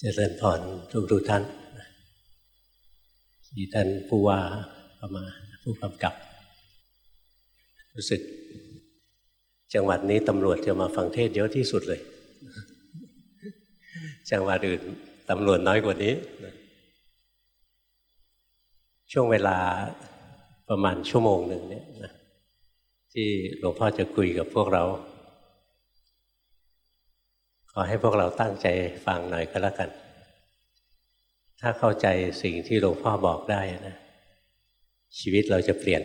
เจริญพรทุกทุกท่านมีท่านผู้ว่าเข้ามาผู้กำกับ รู้สึก จังหวัดนี้ตำรวจจะมาฟังเทศเยอะที่สุดเลย จังหวัดอื่นตำรวจน้อยกว่านี้ ช่วงเวลาประมาณชั่วโมงหนึ่งเนี่ยที่หลวงพ่อจะคุยกับพวกเรา อให้พวกเราตั้งใจฟังหน่อยก็แล้วกัน ถ้าเข้าใจสิ่งที่หลวงพ่อบอกได้นะ ชีวิตเราจะเปลี่ยน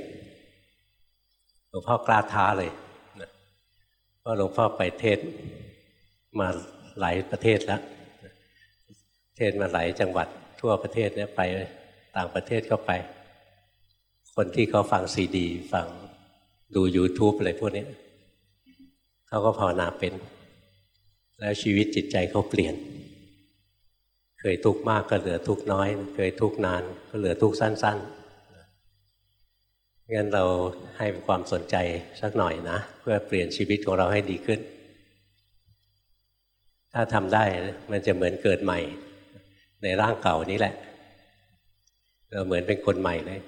หลวงพ่อกล้าท้าเลยนะเพราะหลวงพ่อไปเทศมาหลายประเทศแล้ว เทศมาหลายจังหวัดทั่วประเทศเนี่ยไปต่างประเทศก็ไป คนที่เขาฟังซีดี ฟังดู YouTube อะไรพวกนี้เขาก็ภาวนาเป็น แล้วชีวิตจิตใจเขาเปลี่ยน เคยทุกข์มากก็เหลือทุกข์น้อย เคยทุกข์นานก็เหลือทุกข์สั้นๆงั้นเราให้ความสนใจสักหน่อยนะ เพื่อเปลี่ยนชีวิตของเราให้ดีขึ้น ถ้าทำได้มันจะเหมือนเกิดใหม่ ในร่างเก่านี้แหละ เราเหมือนเป็นคนใหม่เลย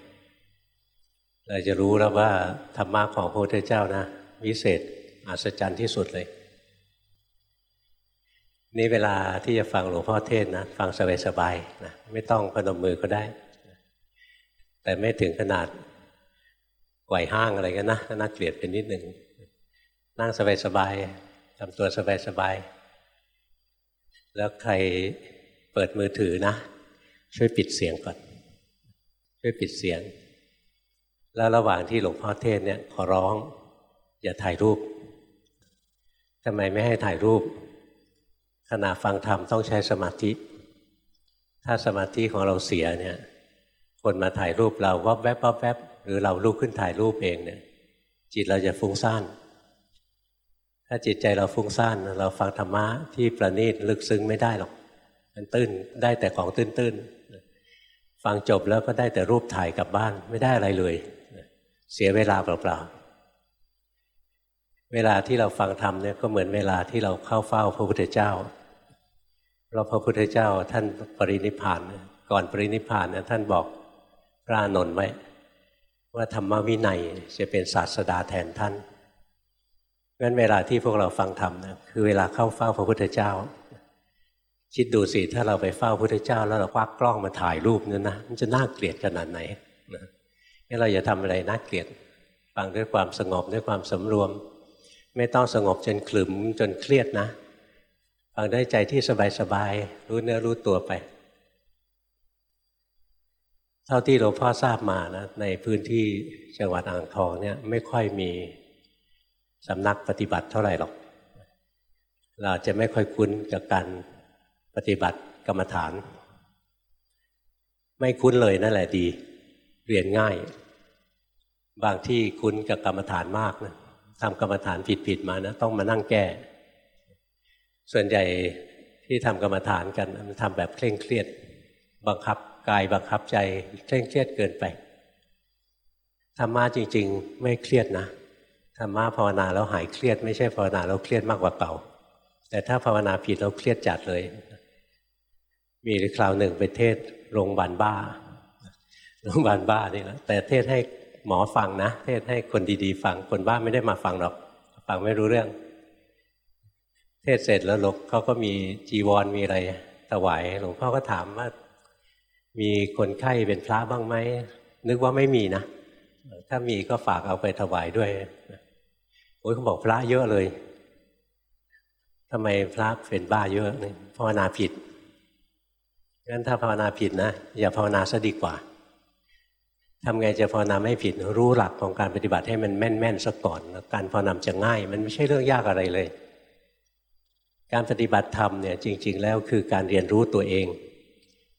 เราจะรู้แล้วว่าธรรมะของพระพุทธเจ้านะวิเศษอัศจรรย์ที่สุดเลย นี่เวลาที่จะฟังหลวงพ่อเทศนะฟังสบายๆนะไม่ต้องพนมมือก็ได้ แต่ไม่ถึงขนาดไหวห้างอะไรกันนะน่าเกลียดเป็นนิดหนึ่งนั่งสบายๆทำตัวสบายๆแล้วใครเปิดมือถือนะ ช่วยปิดเสียงก่อน ช่วยปิดเสียง แล้วระหว่างที่หลวงพ่อเทศเนี่ยขอร้อง อย่าถ่ายรูปทำไมไม่ให้ถ่ายรูป ขณะฟังธรรมต้องใช้สมาธิ ถ้าสมาธิของเราเสียเนี่ยคนมาถ่ายรูปเราวับแวบวับแวบหรือเราลุกขึ้นถ่ายรูปเองเนี่ยจิตเราจะฟุ้งซ่าน ถ้าจิตใจเราฟุ้งซ่านเราฟังธรรมะที่ประณีตลึกซึ้งไม่ได้หรอก มันตื้นได้แต่ของตื้นๆฟังจบแล้วก็ได้แต่รูปถ่ายกลับบ้านไม่ได้อะไรเลย เสียเวลาเปล่าๆเวลาที่เราฟังธรรมเนี่ยก็เหมือนเวลาที่เราเข้าเฝ้าพระพุทธเจ้า เราพระพุทธเจ้าท่านปรินิพานก่อนปรินิพานเนี่ยท่านบอกพระนนท์ไว้ ว่าธรรมวินัยจะเป็นศาสดาแทนท่านงั้นเวลาที่พวกเราฟังธรรมนะคือเวลาเข้าเฝ้าพระพุทธเจ้า คิดดูสิถ้าเราไปเฝ้าพระพุทธเจ้า แล้วเราควักกล้องมาถ่ายรูปเนี่ยนะมันจะน่าเกลียดขนาดไหนนะเราอย่าทำอะไรน่าเกลียดฟังด้วยความสงบด้วยความสำรวม ไม่ต้องสงบจนขลึมจนเครียดนะ ฟังได้ใจที่สบายๆรู้เนื้อรู้ตัวไป เท่าที่หลวงพ่อทราบมานะในพื้นที่จังหวัดอ่างทองเนี่ยไม่ค่อยมีสำนักปฏิบัติเท่าไหร่หรอก เราจะไม่ค่อยคุ้นกับการปฏิบัติกรรมฐาน ไม่คุ้นเลยนั่นแหละดี เรียนง่าย บางที่คุ้นกับกรรมฐานมากนะทำกรรมฐานผิดๆมานะต้องมานั่งแก้ ส่วนใหญ่ที่ทำกรรมฐานกันมันทำแบบเคร่งเครียด บังคับกายบังคับใจเคร่งเครียดเกินไปธรรมะจริง ๆ ไม่เครียดนะธรรมะภาวนาแล้วหายเครียด ไม่ใช่ภาวนาแล้วเครียดมากกว่าเก่า แต่ถ้าภาวนาผิดแล้วเครียดจัดเลย มีคราวหนึ่งไปเทศโรงพยาบาลบ้าโรงพยาบาลบ้านี่แหละแต่เทศให้หมอฟังนะ เทศให้คนดีๆ ฟังคนบ้าไม่ได้มาฟังหรอก ฟังไม่รู้เรื่อง เทศเสร็จแล้วหลวงเขาก็มีจีวรมีอะไรถวายหลวงพ่อก็ถามว่า มีคนไข้เป็นพระบ้างไหมนึกว่าไม่มีนะถ้ามีก็ฝากเอาไปถวายด้วยโอ้ยเขาบอกพระเยอะเลยทำไมพระเป็นบ้าเยอะนี่ภาวนาผิดงั้นถ้าภาวนาผิดนะอย่าภาวนาซะดีกว่าทำไงจะภาวนาไม่ผิดรู้หลักของการปฏิบัติให้มันแม่นๆซะก่อน การภาวนาจะง่าย มันไม่ใช่เรื่องยากอะไรเลย การปฏิบัติธรรมเนี่ยจริง ๆ แล้วคือการเรียนรู้ตัวเอง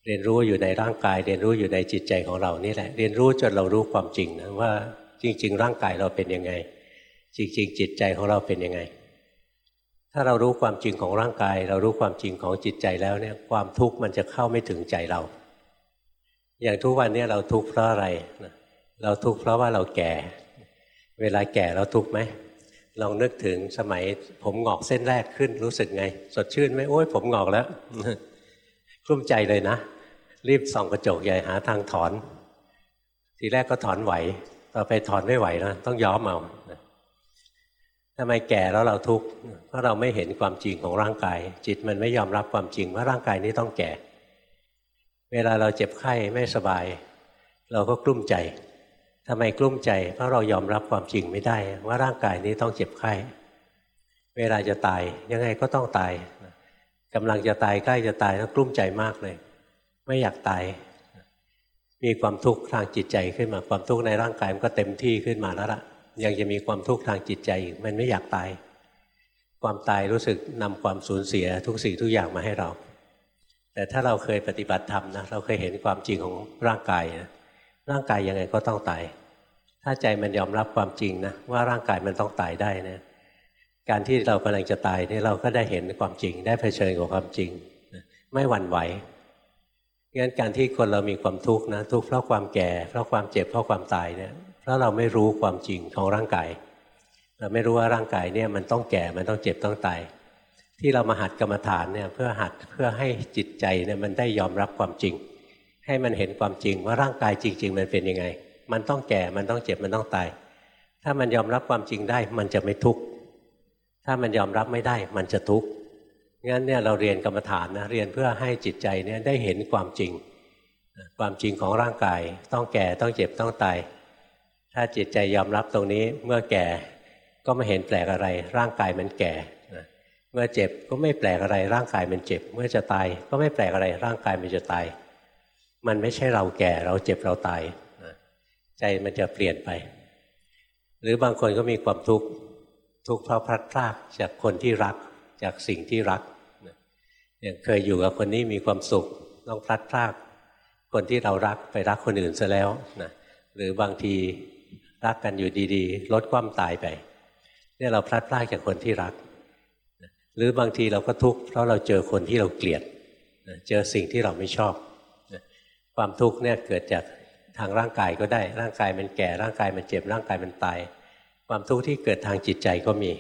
เรียนรู้อยู่ในร่างกาย เรียนรู้อยู่ในจิตใจของเรานี่แหละ เรียนรู้จนเรารู้ความจริงนะว่าจริง ๆ ร่างกายเราเป็นยังไง จริง ๆ จิตใจของเราเป็นยังไง ถ้าเรารู้ความจริงของร่างกาย เรารู้ความจริงของจิตใจแล้วเนี่ยความทุกข์มันจะเข้าไม่ถึงใจเรา อย่างทุกวันนี้เราทุกข์เพราะอะไรเราทุกข์เพราะว่าเราแก่ เวลาแก่เราทุกข์ไหม ลองนึกถึงสมัยผมหงอกเส้นแรกขึ้นรู้สึกไง สดชื่นไหมโอ้ยผมหงอกแล้วกลุ้มใจเลยนะ รีบส่องกระจกใหญ่หาทางถอน ทีแรกก็ถอนไหว ต่อไปถอนไม่ไหวแล้วต้องย้อมเอาทำไมแก่แล้วเราทุกข์เพราะเราไม่เห็นความจริงของร่างกาย จิตมันไม่ยอมรับความจริงว่าร่างกายนี้ต้องแก่ เวลาเราเจ็บไข้ไม่สบาย เราก็กลุ้มใจ ทำไมกลุ้มใจเพราะเรายอมรับความจริงไม่ได้ ว่าร่างกายนี้ต้องเจ็บไข้ เวลาจะตายยังไงก็ต้องตายกำลังจะตายใกล้จะตายแล้วกลุ้มใจมากเลย ไม่อยากตาย มีความทุกข์ทางจิตใจขึ้นมาความทุกข์ในร่างกายมันก็เต็มที่ขึ้นมาแล้วล่ะ ยังจะมีความทุกข์ทางจิตใจอีกมันไม่อยากตาย ความตายรู้สึกนำความสูญเสียทุกสิ่งทุกอย่างมาให้เรา แต่ถ้าเราเคยปฏิบัติธรรมนะเราเคยเห็นความจริงของร่างกายนะ ร่างกายยังไงก็ต้องตาย ถ้าใจมันยอมรับความจริงนะว่าร่างกายมันต้องตายได้นะการที่เรากำลังจะตายนี่เราก็ได้เห็นความจริง ได้เผชิญกับความจริง ไม่หวั่นไหวงั้นการที่คนเรามีความทุกข์นะทุกข์เพราะความแก่เพราะความเจ็บเพราะความตายเนี่ยเพราะเราไม่รู้ความจริงของร่างกาย เราไม่รู้ว่าร่างกายเนี่ยมันต้องแก่มันต้องเจ็บต้องตายที่เรามาหัดกรรมฐานเนี่ยเพื่อหัดเพื่อให้จิตใจเนี่ยมันได้ยอมรับความจริง ให้มันเห็นความจริงว่าร่างกายจริง ๆ มันเป็นยังไง มันต้องแก่ มันต้องเจ็บ มันต้องตาย ถ้ามันยอมรับความจริงได้ มันจะไม่ทุกข์ ถ้ามันยอมรับไม่ได้ มันจะทุกข์ งั้นเนี่ยเราเรียนกรรมฐานนะ เรียนเพื่อให้จิตใจเนี่ยได้เห็นความจริง ความจริงของร่างกาย ต้องแก่ ต้องเจ็บ ต้องตาย ถ้าจิตใจยอมรับตรงนี้ เมื่อแก่ก็ไม่เห็นแปลกอะไร ร่างกายมันแก่ เมื่อเจ็บก็ไม่แปลกอะไร ร่างกายมันเจ็บ เมื่อจะตายก็ไม่แปลกอะไร ร่างกายมันจะตาย มันไม่ใช่เราแก่เราเจ็บเราตายใจมันจะเปลี่ยนไป หรือบางคนก็มีความทุกข์ทุกข์เพราะพลัดพรากจากคนที่รักจากสิ่งที่รักอย่างเคยอยู่กับคนนี้มีความสุขต้องพลัดพราก คนที่เรารักไปรักคนอื่นซะแล้วนะหรือบางทีรักกันอยู่ดีๆ ลดความตายไปเนี่ยเราพลัดพรากจากคนที่รัก หรือบางทีเราก็ทุกข์เพราะเราเจอคนที่เราเกลียดเจอสิ่งที่เราไม่ชอบ ความทุกข์เนี่ยเกิดจากทางร่างกายก็ได้ ร่างกายมันแก่ ร่างกายมันเจ็บ ร่างกายมันตาย ความทุกข์ที่เกิดทางจิตใจก็มี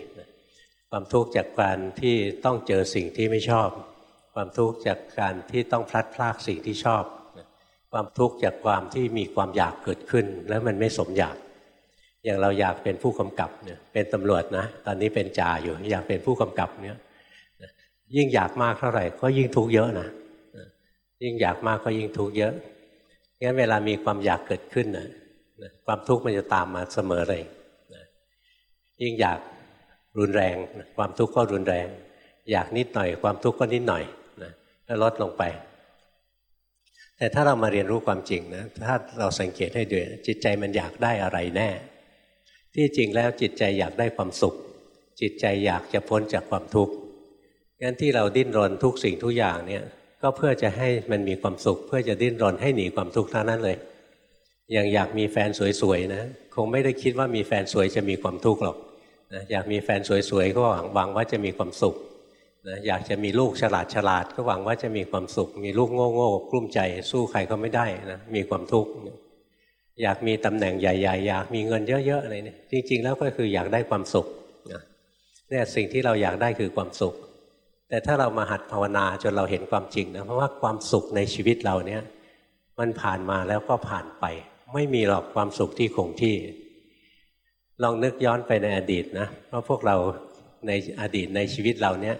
ความทุกข์จากการที่ต้องเจอสิ่งที่ไม่ชอบ ความทุกข์จากการที่ต้องพลัดพรากสิ่งที่ชอบ ความทุกข์จากความที่มีความอยากเกิดขึ้น แล้วมันไม่สมอยาก อย่างเราอยากเป็นผู้กำกับเนี่ย เป็นตำรวจนะ ตอนนี้เป็นจ่าอยู่ อยากเป็นผู้กำกับเนี่ย ยิ่งอยากมากเท่าไหร่ ก็ยิ่งทุกข์เยอะนะ ยิ่งอยากมากก็ยิ่งทุกข์เยอะงั้นเวลามีความอยากเกิดขึ้นนะความทุกข์มันจะตามมาเสมอเลยยิ่งอยากรุนแรง ความทุกข์ก็รุนแรง อยากนิดหน่อย ความทุกข์ก็นิดหน่อยนะแล้วลดลงไป แต่ถ้าเรามาเรียนรู้ความจริงนะถ้าเราสังเกตให้ดูจิตใจมันอยากได้อะไรแน่ ที่จริงแล้วจิตใจอยากได้ความสุข จิตใจอยากจะพ้นจากความทุกข์งั้นที่เราดิ้นรนทุกสิ่งทุกอย่างเนี่ย ก็เพื่อจะให้มันมีความสุข เพื่อจะดิ้นรนให้หนีความทุกข์เท่านั้นเลย อย่างอยากมีแฟนสวยๆนะคงไม่ได้คิดว่ามีแฟนสวยจะมีความทุกข์หรอกนะอยากมีแฟนสวยๆก็หวังว่าจะมีความสุขนะอยากจะมีลูกฉลาดฉลาดก็หวังว่าจะมีความสุข มีลูกโง่โง่กลุ้มใจ สู้ใครก็ไม่ได้นะมีความทุกข์อยากมีตำแหน่งใหญ่ๆ อยากมีเงินเยอะๆอะไรเนี่ยจริง ๆ แล้วก็คืออยากได้ความสุขเนี่ยสิ่งที่เราอยากได้คือความสุข แต่ถ้าเรามาหัดภาวนาจนเราเห็นความจริงนะเพราะว่าความสุขในชีวิตเราเนี่ย มันผ่านมาแล้วก็ผ่านไป ไม่มีหรอกความสุขที่คงที่ ลองนึกย้อนไปในอดีตนะเพราะพวกเราในอดีตในชีวิตเราเนี้ย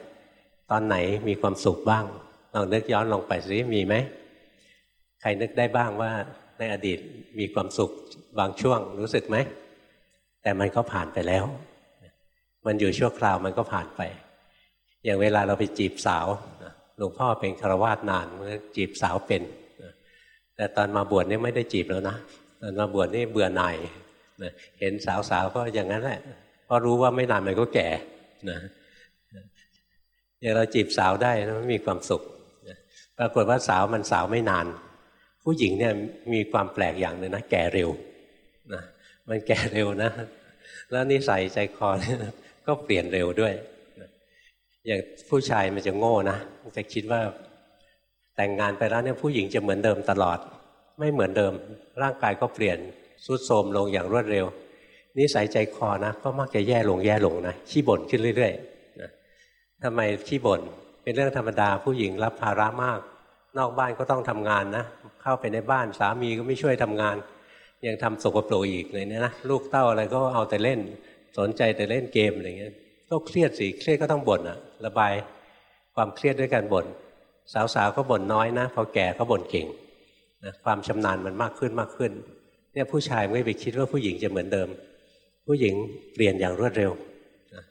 ตอนไหนมีความสุขบ้างลองนึกย้อนลงไปสิมีไหมใครนึกได้บ้างว่าในอดีตมีความสุขบางช่วงรู้สึกไหมแต่มันก็ผ่านไปแล้ว มันอยู่ชั่วคราวมันก็ผ่านไป อย่างเวลาเราไปจีบสาวหลวงพ่อเป็นคารวาสนานเมื่อจีบสาวเป็น แต่ตอนมาบวชนี่ไม่ได้จีบแล้วนะตอนมาบวชนี่เบื่อหน่ายเห็นสาวๆก็อย่างนั้นแหละเพราะรู้ว่าไม่นานมันก็แก่นะอย่างเราจีบสาวได้นะมันมีความสุขปรากฏว่าสาวมันสาวไม่นาน ผู้หญิงเนี่ยมีความแปลกอย่างหนึ่งนะแก่เร็วนะมันแก่เร็วนะ แล้วนิสัยใจคอก็เปลี่ยนเร็วด้วย อย่างผู้ชายมันจะโง่นะจะคิดว่าแต่งงานไปแล้วเนี่ยผู้หญิงจะเหมือนเดิมตลอด ไม่เหมือนเดิม ร่างกายก็เปลี่ยนสุดโทมลงอย่างรวดเร็วนิสัยใจคอนะก็มักจะแย่ลงแย่ลงนะขี้บ่นขึ้นเรื่อยๆทำไมขี้บ่นเป็นเรื่องธรรมดาผู้หญิงรับภาระมาก นอกบ้านก็ต้องทำงานนะเข้าไปในบ้านสามีก็ไม่ช่วยทำงาน ยังทำสกปรกอีกเลยเนี่ยนะลูกเต้าอะไรก็เอาแต่เล่น สนใจแต่เล่นเกมอะไรเงี้ยก็เครียดสิเครียดก็ต้องบ่นอะ ระบายความเครียดด้วยการบ่นสาวๆก็บ่นน้อยนะพอแก่ก็บ่นเก่งนะความชำนาญมันมากขึ้นมากขึ้น เนี่ยผู้ชายไม่ไปคิดว่าผู้หญิงจะเหมือนเดิม ผู้หญิงเปลี่ยนอย่างรวดเร็วนะ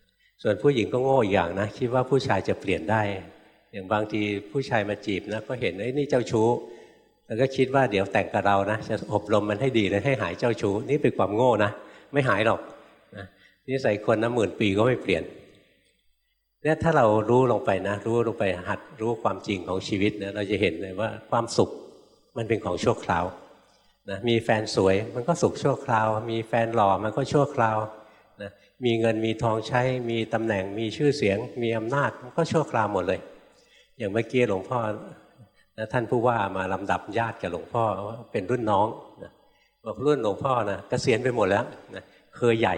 ส่วนผู้หญิงก็โง่ออย่างนะคิดว่าผู้ชายจะเปลี่ยนได้ อย่างบางทีผู้ชายมาจีบนะก็เห็นไอ้นี่เจ้าชู้แล้วก็คิดว่าเดี๋ยวแต่งกับเรานะจะอบรมมันให้ดีเลยให้หายเจ้าชู้นี่เป็นความโง่นะไม่หายหรอกนะนิสัยคนนะหมื่นปีก็ไม่เปลี่ยน เนี่ยถ้าเรารู้ลงไปนะ รู้ลงไปหัดรู้ความจริงของชีวิตนะเราจะเห็นเลยว่าความสุขมันเป็นของชั่วคราวนะมีแฟนสวยมันก็สุขชั่วคราว มีแฟนหล่อมันก็ชั่วคราวนะมีเงินมีทองใช้ มีตำแหน่งมีชื่อเสียง มีอำนาจมันก็ชั่วคราวหมดเลย อย่างเมื่อกี้หลวงพ่อนะท่านผู้ว่ามาลำดับญาติกับหลวงพ่อว่าเป็นรุ่นน้องนะบอกรุ่นหลวงพ่อนะกะเกษียณไปหมดแล้วนะเคยใหญ่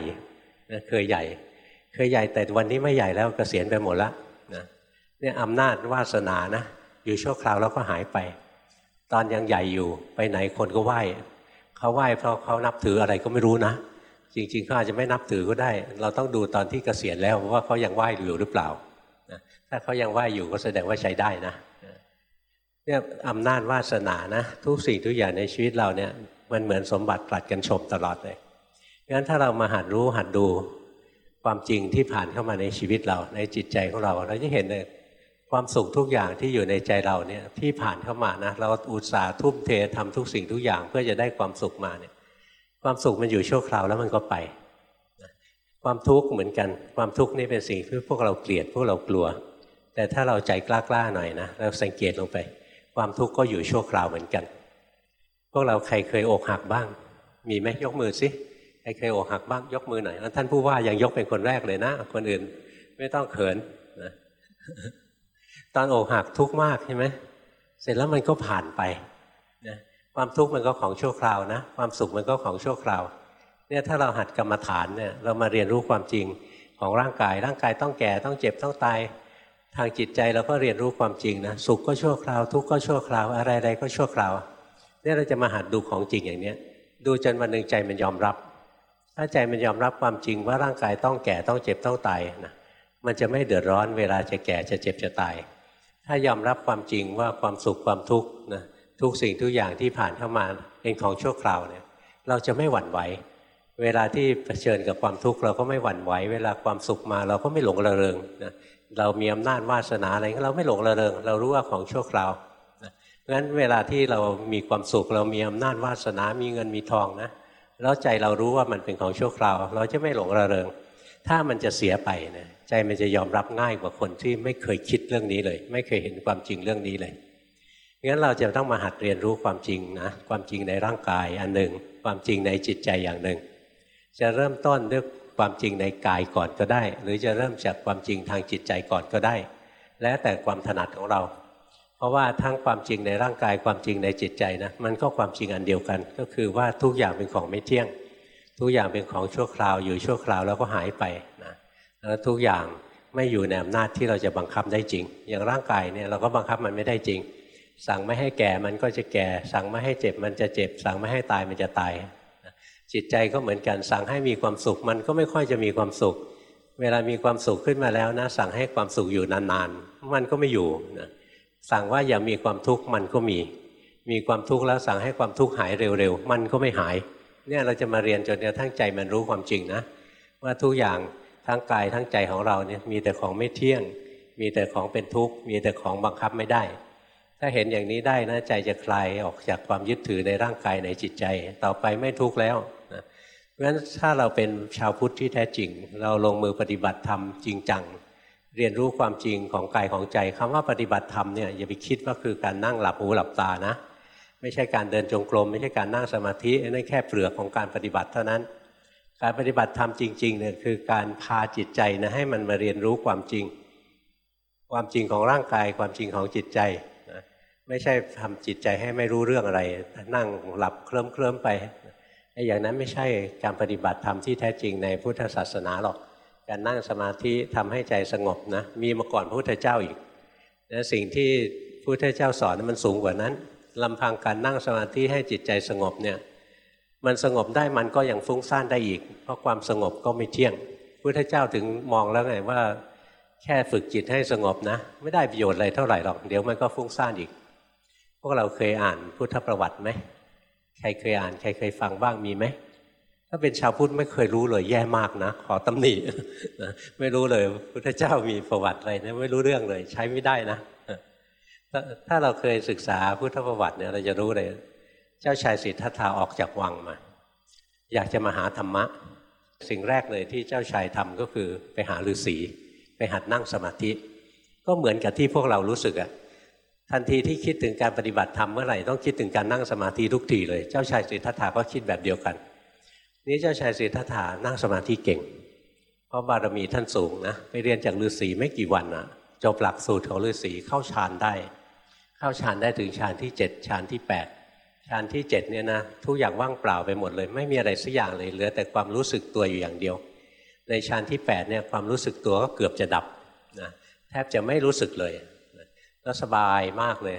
นะเคยใหญ่ เคยใหญ่แต่วันนี้ไม่ใหญ่แล้วกเกษียณไปหมดแล้วนะเนี่ยอำนาจวาสนานะ อยู่ชั่วคราวแล้วก็หายไป ตอนยังใหญ่อยู่ไปไหนคนก็ไหว้เขาไหว้เพราะเขานับถืออะไรก็ไม่รู้นะ จริงๆเขาอาจจะไม่นับถือก็ได้ เราต้องดูตอนที่เกษียณแล้วว่าเขายังไหว้อยู่หรือเปล่านะถ้าเขายังไหว้อยู่ก็แสดงว่าใช้ได้นะเนี่ยอำนาจวาสนานะ ทุกสิ่งทุกอย่างในชีวิตเราเนี่ยมันเหมือนสมบัติปลัดกันชมตลอดเลยงั้นถ้าเรามาหัดรู้หัดดู ความจริงที่ผ่านเข้ามาในชีวิตเราในจิตใจของเรา เราจะเห็นเลยความสุขทุกอย่างที่อยู่ในใจเราเนี่ยที่ผ่านเข้ามานะเราอุตส่าห์ทุ่มเททำทุกสิ่งทุกอย่างเพื่อจะได้ความสุขมาเนี่ยความสุขมันอยู่ชั่วคราวแล้วมันก็ไป ความทุกข์เหมือนกันความทุกข์นี่เป็นสิ่งที่พวกเราเกลียดพวกเรากลัว แต่ถ้าเราใจกล้าๆหน่อยนะเราสังเกตลงไป ความทุกข์ก็อยู่ชั่วคราวเหมือนกัน พวกเราใครเคยอกหักบ้าง มีไหมยกมือสิ ใครเคยอกหักบ้างยกมือหน่อยท่านผู้ว่ายังยกเป็นคนแรกเลยนะ คนอื่นไม่ต้องเขินนะตอนอกหักทุกข์มากใช่ไหมเสร็จแล้วมันก็ผ่านไปนะความทุกข์มันก็ของชั่วคราวนะ ความสุขมันก็ของชั่วคราว เนี่ยถ้าเราหัดกรรมฐานเนี่ยเรามาเรียนรู้ความจริงของร่างกาย ร่างกายต้องแก่ต้องเจ็บต้องตายทางจิตใจเราก็เรียนรู้ความจริงนะสุขก็ชั่วคราว ทุกข์ก็ชั่วคราว อะไรๆก็ชั่วคราวเนี่ยเราจะมาหัดดูของจริงอย่างเนี้ยดูจนวันหนึ่งใจมันยอมรับ ถ้าใจมันยอมรับความจริงว่าร่างกายต้องแก่ต้องเจ็บต้องตายนะมันจะไม่เดือดร้อนเวลาจะแก่จะเจ็บจะตาย ถ้ายอมรับความจริงว่าความสุขความทุกข์นะทุกสิ่งทุกอย่างที่ผ่านเข้ามาเป็นของชั่วคราวเนี่ยเราจะไม่หวั่นไหว เวลาที่เผชิญกับความทุกข์เราก็ไม่หวั่นไหว เวลาความสุขมาเราก็ไม่หลงระเริงนะเรามีอำนาจวาสนาอะไรเราไม่หลงระเริง เรารู้ว่าของชั่วคราวนะงั้นเวลาที่เรามีความสุขเรามีอำนาจวาสนา มีเงินมีทองนะ แล้วใจเรารู้ว่ามันเป็นของชั่วคราว เราจะไม่หลงระเริง ถ้ามันจะเสียไปนะใจมันจะยอมรับง่ายกว่าคนที่ไม่เคยคิดเรื่องนี้เลย ไม่เคยเห็นความจริงเรื่องนี้เลยงั้นเราจะต้องมาหัดเรียนรู้ความจริงนะความจริงในร่างกายอันหนึ่ง ความจริงในจิตใจอย่างหนึ่ง จะเริ่มต้นด้วยความจริงในกายก่อนก็ได้ หรือจะเริ่มจากความจริงทางจิตใจก่อนก็ได้ แล้วแต่ความถนัดของเรา ราะว่าทั้งความจริงในร่างกายความจริงในจิตใจนะมันก็ความจริงอันเดียวกัน ก็คือว่าทุกอย่างเป็นของไม่เที่ยง ทุกอย่างเป็นของชั่วคราวอยู่ชั่วคราวแล้วก็หายไปนะแล้วทุกอย่างไม่อยู่ในอำนาจที่เราจะบังคับได้จริง อย่างร่างกายเนี่ยเราก็บังคับมันไม่ได้จริง สั่งไม่ให้แก่มันก็จะแก่ สั่งไม่ให้เจ็บมันจะเจ็บ สั่งไม่ให้ตายมันจะตาย จิตใจก็เหมือนกันสั่งให้มีความสุขมันก็ไม่ค่อยจะมีความสุข เวลามีความสุขขึ้นมาแล้วนะสั่งให้ความสุขอยู่นานๆ มันก็ไม่อยู่นะ สั่งว่าอย่ามีความทุกข์มันก็มี มีความทุกข์แล้วสั่งให้ความทุกข์หายเร็วๆ มันก็ไม่หาย เนี่ยเราจะมาเรียนจนกระทั่งใจมันรู้ความจริงนะ ว่าทุกอย่างทั้งกายทั้งใจของเราเนี่ยมีแต่ของไม่เที่ยง มีแต่ของเป็นทุกข์ มีแต่ของบังคับไม่ได้ ถ้าเห็นอย่างนี้ได้นะใจจะคลายออกจากความยึดถือในร่างกายในจิตใจ ต่อไปไม่ทุกข์แล้วนะเพราะฉะนั้นถ้าเราเป็นชาวพุทธที่แท้จริง เราลงมือปฏิบัติธรรมจริงจัง เรียนรู้ความจริงของกายของใจคำว่าปฏิบัติธรรมเนี่ยอย่าไปคิดว่าคือการนั่งหลับหูหลับตานะ ไม่ใช่การเดินจงกรม ไม่ใช่การนั่งสมาธินั่นแค่เปลือกของการปฏิบัติเท่านั้น การปฏิบัติธรรมจริงๆเนี่ยคือการพาจิตใจนะให้มันมาเรียนรู้ความจริง ความจริงของร่างกายความจริงของจิตใจนะไม่ใช่ทำจิตใจให้ไม่รู้เรื่องอะไร นั่งหลับเคลิ้มเคลิ้มไปไอ้อย่างนั้นไม่ใช่การปฏิบัติธรรมที่แท้จริงในพุทธศาสนาหรอก การนั่งสมาธิทำให้ใจสงบนะมีมาก่อนพระพุทธเจ้าอีกนะสิ่งที่พระพุทธเจ้าสอนมันสูงกว่านั้นลำพังการนั่งสมาธิให้จิตใจสงบเนี่ยมันสงบได้มันก็ยังฟุ้งซ่านได้อีก เพราะความสงบก็ไม่เที่ยงพุทธเจ้าถึงมองแล้วไงว่า แค่ฝึกจิตให้สงบนะ ไม่ได้ประโยชน์อะไรเท่าไหร่หรอกเดี๋ยวมันก็ฟุ้งซ่านอีก พวกเราเคยอ่านพุทธประวัติไหมใครเคยอ่านใครเคยฟังบ้างมีไหมาเป็นชาวพุทธไม่เคยรู้เลยแย่มากนะ ขอตำหนิไม่รู้เลยพุทธเจ้ามีประวัติอะไรนะไม่รู้เรื่องเลย ใช้ไม่ได้นะถ้าเราเคยศึกษาพุทธประวัติเนี่ยเราจะรู้เลย เจ้าชายสิทธัตถะออกจากวังมา อยากจะมาหาธรรมะ สิ่งแรกเลยที่เจ้าชายทำก็คือไปหาฤาษีไปหัดนั่งสมาธิ ก็เหมือนกับที่พวกเรารู้สึกอะทันทีที่คิดถึงการปฏิบัติธรรมเมื่อไหร่ต้องคิดถึงการนั่งสมาธิทุกทีเลย เจ้าชายสิทธัตถะก็คิดแบบเดียวกัน นี้เจ้าชายสิทธัตถะนั่งสมาธิเก่ง เพราะบารมีท่านสูงนะไปเรียนจากฤาษีไม่กี่วันนะจบหลักสูตรของฤาษีเข้าฌานได้ เข้าฌานได้ถึงฌานที่7ฌานที่8ฌานที่7เนี่ยนะทุกอย่างว่างเปล่าไปหมดเลย ไม่มีอะไรสักอย่างเลยเหลือแต่ความรู้สึกตัวอยู่อย่างเดียว ในฌานที่8เนี่ยความรู้สึกตัวก็เกือบจะดับนะแทบจะไม่รู้สึกเลยแล้วสบายมากเลย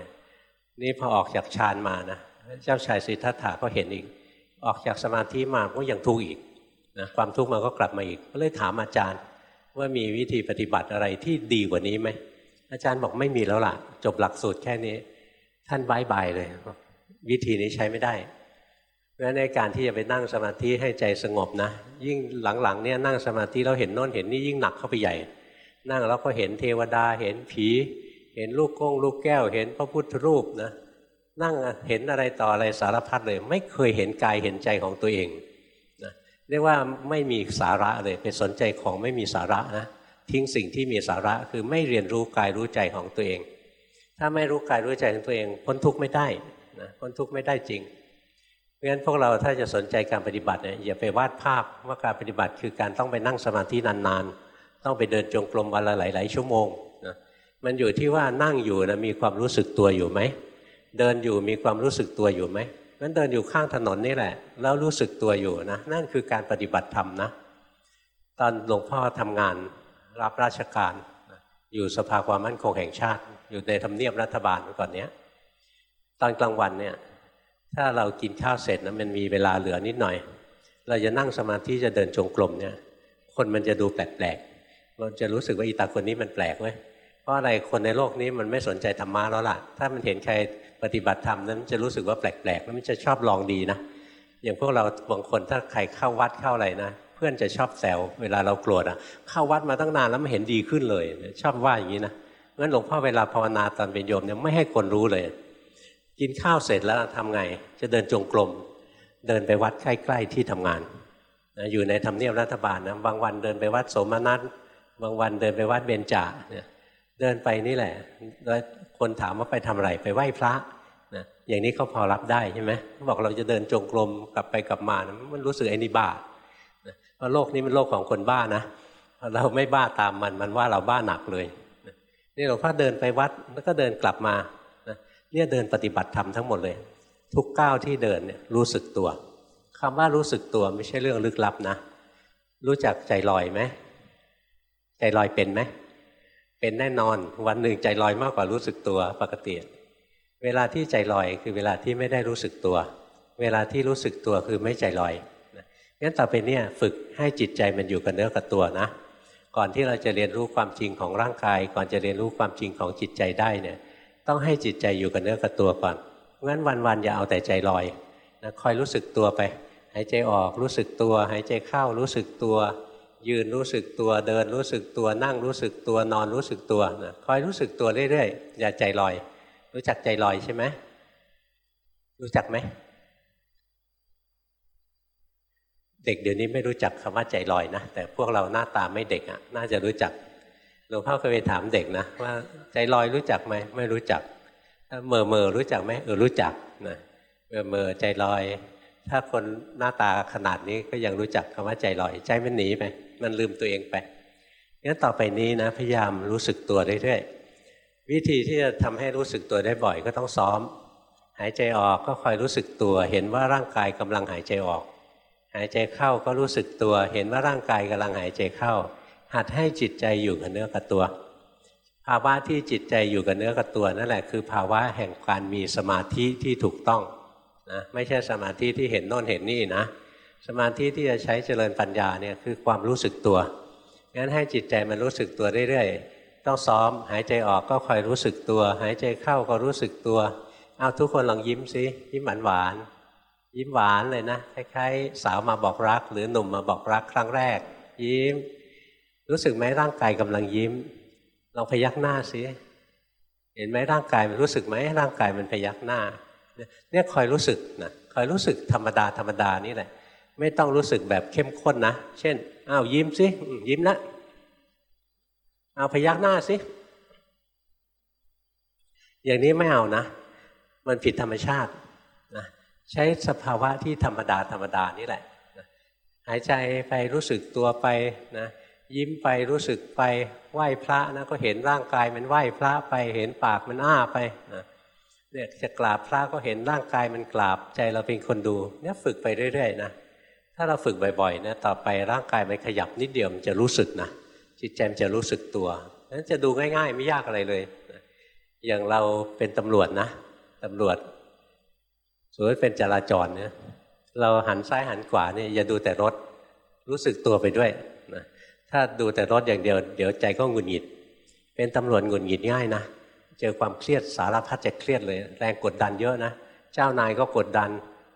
นี่พอออกจากฌานมานะเจ้าชายสิทธัตถะก็เห็นอีก ออกจากสมาธิมาก็ยังทุกข์อีกนะความทุกข์มันก็กลับมาอีก ก็เลยถามอาจารย์ว่ามีวิธีปฏิบัติอะไรที่ดีกว่านี้ไหมอาจารย์บอกไม่มีแล้วล่ะ จบหลักสูตรแค่นี้ ท่านบายบายเลย วิธีนี้ใช้ไม่ได้เพราะในการที่จะไปนั่งสมาธิให้ใจสงบนะ ยิ่งหลังๆเนี่ยนั่งสมาธิเราเห็นโน้นเห็นนี่ยิ่งหนักเข้าไปใหญ่ นั่งแล้วก็เห็นเทวดาเห็นผี เห็นลูกก้งลูกแก้ว เห็นพระพุทธรูปนะ นั่งเห็นอะไรต่ออะไรสารพัดเลย ไม่เคยเห็นกายเห็นใจของตัวเองเรียกว่าไม่มีสาระเลยไปสนใจของไม่มีสาระนะทิ้งสิ่งที่มีสาระคือไม่เรียนรู้กายรู้ใจของตัวเอง ถ้าไม่รู้กายรู้ใจของตัวเองพ้นทุกข์ไม่ได้นะพ้นทุกข์ไม่ได้จริงเพราะฉะนั้นพวกเราถ้าจะสนใจการปฏิบัติเนี่ยอย่าไปวาดภาพว่าการปฏิบัติคือการต้องไปนั่งสมาธินานๆ ต้องไปเดินจงกรมวันละหลาย ๆ ชั่วโมงนะมันอยู่ที่ว่านั่งอยู่นะมีความรู้สึกตัวอยู่ไหม เดินอยู่มีความรู้สึกตัวอยู่ไหมนั้นเดินอยู่ข้างถนนนี่แหละ แล้วรู้สึกตัวอยู่นะนั่นคือการปฏิบัติธรรมนะตอนหลวงพ่อทำงานรับราชการ อยู่สภาความมั่นคงแห่งชาติ อยู่ในทำเนียบรัฐบาลก่อนเนี้ยตอนกลางวันเนี่ยถ้าเรากินข้าวเสร็จนะมันมีเวลาเหลือนิดหน่อย เราจะนั่งสมาธิจะเดินจงกรมเนี่ย คนมันจะดูแปลกๆเราจะรู้สึกว่าอีตาคนนี้มันแปลกเว้ยเพราะอะไรคนในโลกนี้มันไม่สนใจธรรมะแล้วล่ะ ถ้ามันเห็นใคร ฏิบัติธรรมนั้นจะรู้สึกว่าแปลกๆแล้วมันจะชอบลองดีนะอย่างพวกเราบางคนถ้าใครเข้าวัดเข้าอะไรนะเพื่อนจะชอบแซวเวลาเราโกรธอะเข้าวัดมาตั้งนานแล้วไม่เห็นดีขึ้นเลย ชอบว่าอย่างนี้นะงั้นหลวงพ่อเวลาภาวนาตอนเป็นโยมเนี่ยไม่ให้คนรู้เลย กินข้าวเสร็จแล้วทำไง จะเดินจงกรมเดินไปวัดใกล้ๆที่ทำงานนะอยู่ในทำเนียบรัฐบาลนะบางวันเดินไปวัดสมนัตบางวันเดินไปวัดเบญจาเนี่ยเดินไปนี่แหละแล้วคนถามว่าไปทำอะไรไปไหว้พระ อย่างนี้เขาพอรับได้ใช่ไหมเขาบอกเราจะเดินจงกรมกลับไปกลับมานะมันรู้สึกไอ้นี่บ้าเพราะโลกนี้มันโลกของคนบ้านะเราไม่บ้าตามมันมันว่าเราบ้าหนักเลยนี่หลวงพ่อเดินไปวัดแล้วก็เดินกลับมาเนี่ยเดินปฏิบัติธรรมทั้งหมดเลย ทุกก้าวที่เดินเนี่ยรู้สึกตัวคำว่ารู้สึกตัวไม่ใช่เรื่องลึกลับนะ รู้จักใจลอยไหมใจลอยเป็นไหมเป็นแน่นอนวันหนึ่งใจลอยมากกว่ารู้สึกตัวปกติ เวลาที่ใจลอยคือเวลาที่ไม่ได้รู้สึกตัว เวลาที่รู้สึกตัวคือไม่ใจลอยงั้นต่อไปเนี่ยฝึกให้จิตใจมันอยู่กับเนื้อกับตัวนะ ก่อนที่เราจะเรียนรู้ความจริงของร่างกาย ก่อนจะเรียนรู้ความจริงของจิตใจได้เนี่ยต้องให้จิตใจอยู่กับเนื้อกับตัวก่อนงั้นวันๆอย่าเอาแต่ใจลอยนะคอยรู้สึกตัวไป หายใจออกรู้สึกตัว หายใจเข้ารู้สึกตัว ยืนรู้สึกตัวเดินรู้สึกตัวนั่งรู้สึกตัวนอนรู้สึกตัวนะคอยรู้สึกตัวเรื่อยๆ อย่าใจลอย รู้จักใจลอยใช่ไหมรู้จักไหม เด็กเดี๋ยวนี้ไม่รู้จักคำว่าใจลอยนะ แต่พวกเราหน้าตาไม่เด็กอะ น่าจะรู้จักหลวงพ่อเคยไปถามเด็กนะว่าใจลอยรู้จักไหมไม่รู้จักเมื่อเมื่อรู้จักไหมเออรู้จักนะเมื่อเมื่อใจลอย ถ้าคนหน้าตาขนาดนี้ก็ยังรู้จักคำว่าใจลอย ใจมันหนีไปมันลืมตัวเองไปงั้นต่อไปนี้นะพยายามรู้สึกตัวเรื่อยๆ วิธีที่จะทำให้รู้สึกตัวได้บ่อยก็ต้องซ้อม หายใจออกก็คอยรู้สึกตัว เห็นว่าร่างกายกำลังหายใจออก หายใจเข้าก็รู้สึกตัว เห็นว่าร่างกายกำลังหายใจเข้า หัดให้จิตใจอยู่กับเนื้อกับตัว ภาวะที่จิตใจอยู่กับเนื้อกับตัวนั่นแหละคือ ภาวะแห่งการมีสมาธิที่ถูกต้องนะไม่ใช่สมาธิที่เห็นโน่นเห็นนี่นะ สมาธิที่จะใช้เจริญปัญญาเนี่ยคือความรู้สึกตัวงั้นให้จิตใจมันรู้สึกตัวเรื่อยๆ ต้องซ้อม หายใจออกก็คอยรู้สึกตัว หายใจเข้าก็รู้สึกตัวเอาทุกคนลองยิ้มสิยิ้มหวานหวานยิ้มหวานเลยนะคล้ายๆ สาวมาบอกรัก หรือหนุ่มมาบอกรักครั้งแรก ยิ้ม รู้สึกไหมร่างกายกำลังยิ้มลองพยักหน้าสิเห็นไหมร่างกายมันรู้สึกไหมร่างกายมันพยักหน้าเนี่ยคอยรู้สึกนะคอยรู้สึกธรรมดาธรรมดานี่แหละ ไม่ต้องรู้สึกแบบเข้มข้นนะ เช่นอ้าวยิ้มสิยิ้มนะ เอาพยักหน้าสิ อย่างนี้ไม่เอานะ มันผิดธรรมชาตินะใช้สภาวะที่ธรรมดาธรรมดานี่แหละนะหายใจไปรู้สึกตัวไปนะยิ้มไปรู้สึกไปไหว้พระนะก็เห็นร่างกายมันไหว้พระไปเห็นปากมันอ้าไปนะเนี่ยจะกราบพระก็เห็นร่างกายมันกราบ ใจเราเป็นคนดูเนี่ยฝึกไปเรื่อยๆนะถ้าเราฝึกบ่อยๆนะต่อไปร่างกายมันขยับนิดเดียวมันจะรู้สึกนะ จิตใจมันจะรู้สึกตัวนั้นจะดูง่าย ๆ ไม่ยากอะไรเลย อย่างเราเป็นตำรวจนะตำรวจสมมติเป็นจราจรเนี่ยเราหันซ้ายหันขวาเนี่ยอย่าดูแต่รถ รู้สึกตัวไปด้วยนะถ้าดูแต่รถอย่างเดียว เดี๋ยวใจก็หงุดหงิด เป็นตำรวจหงุดหงิดง่ายนะเจอความเครียดสารพัดจะเครียดเลย แรงกดดันเยอะนะเจ้านายก็กดดัน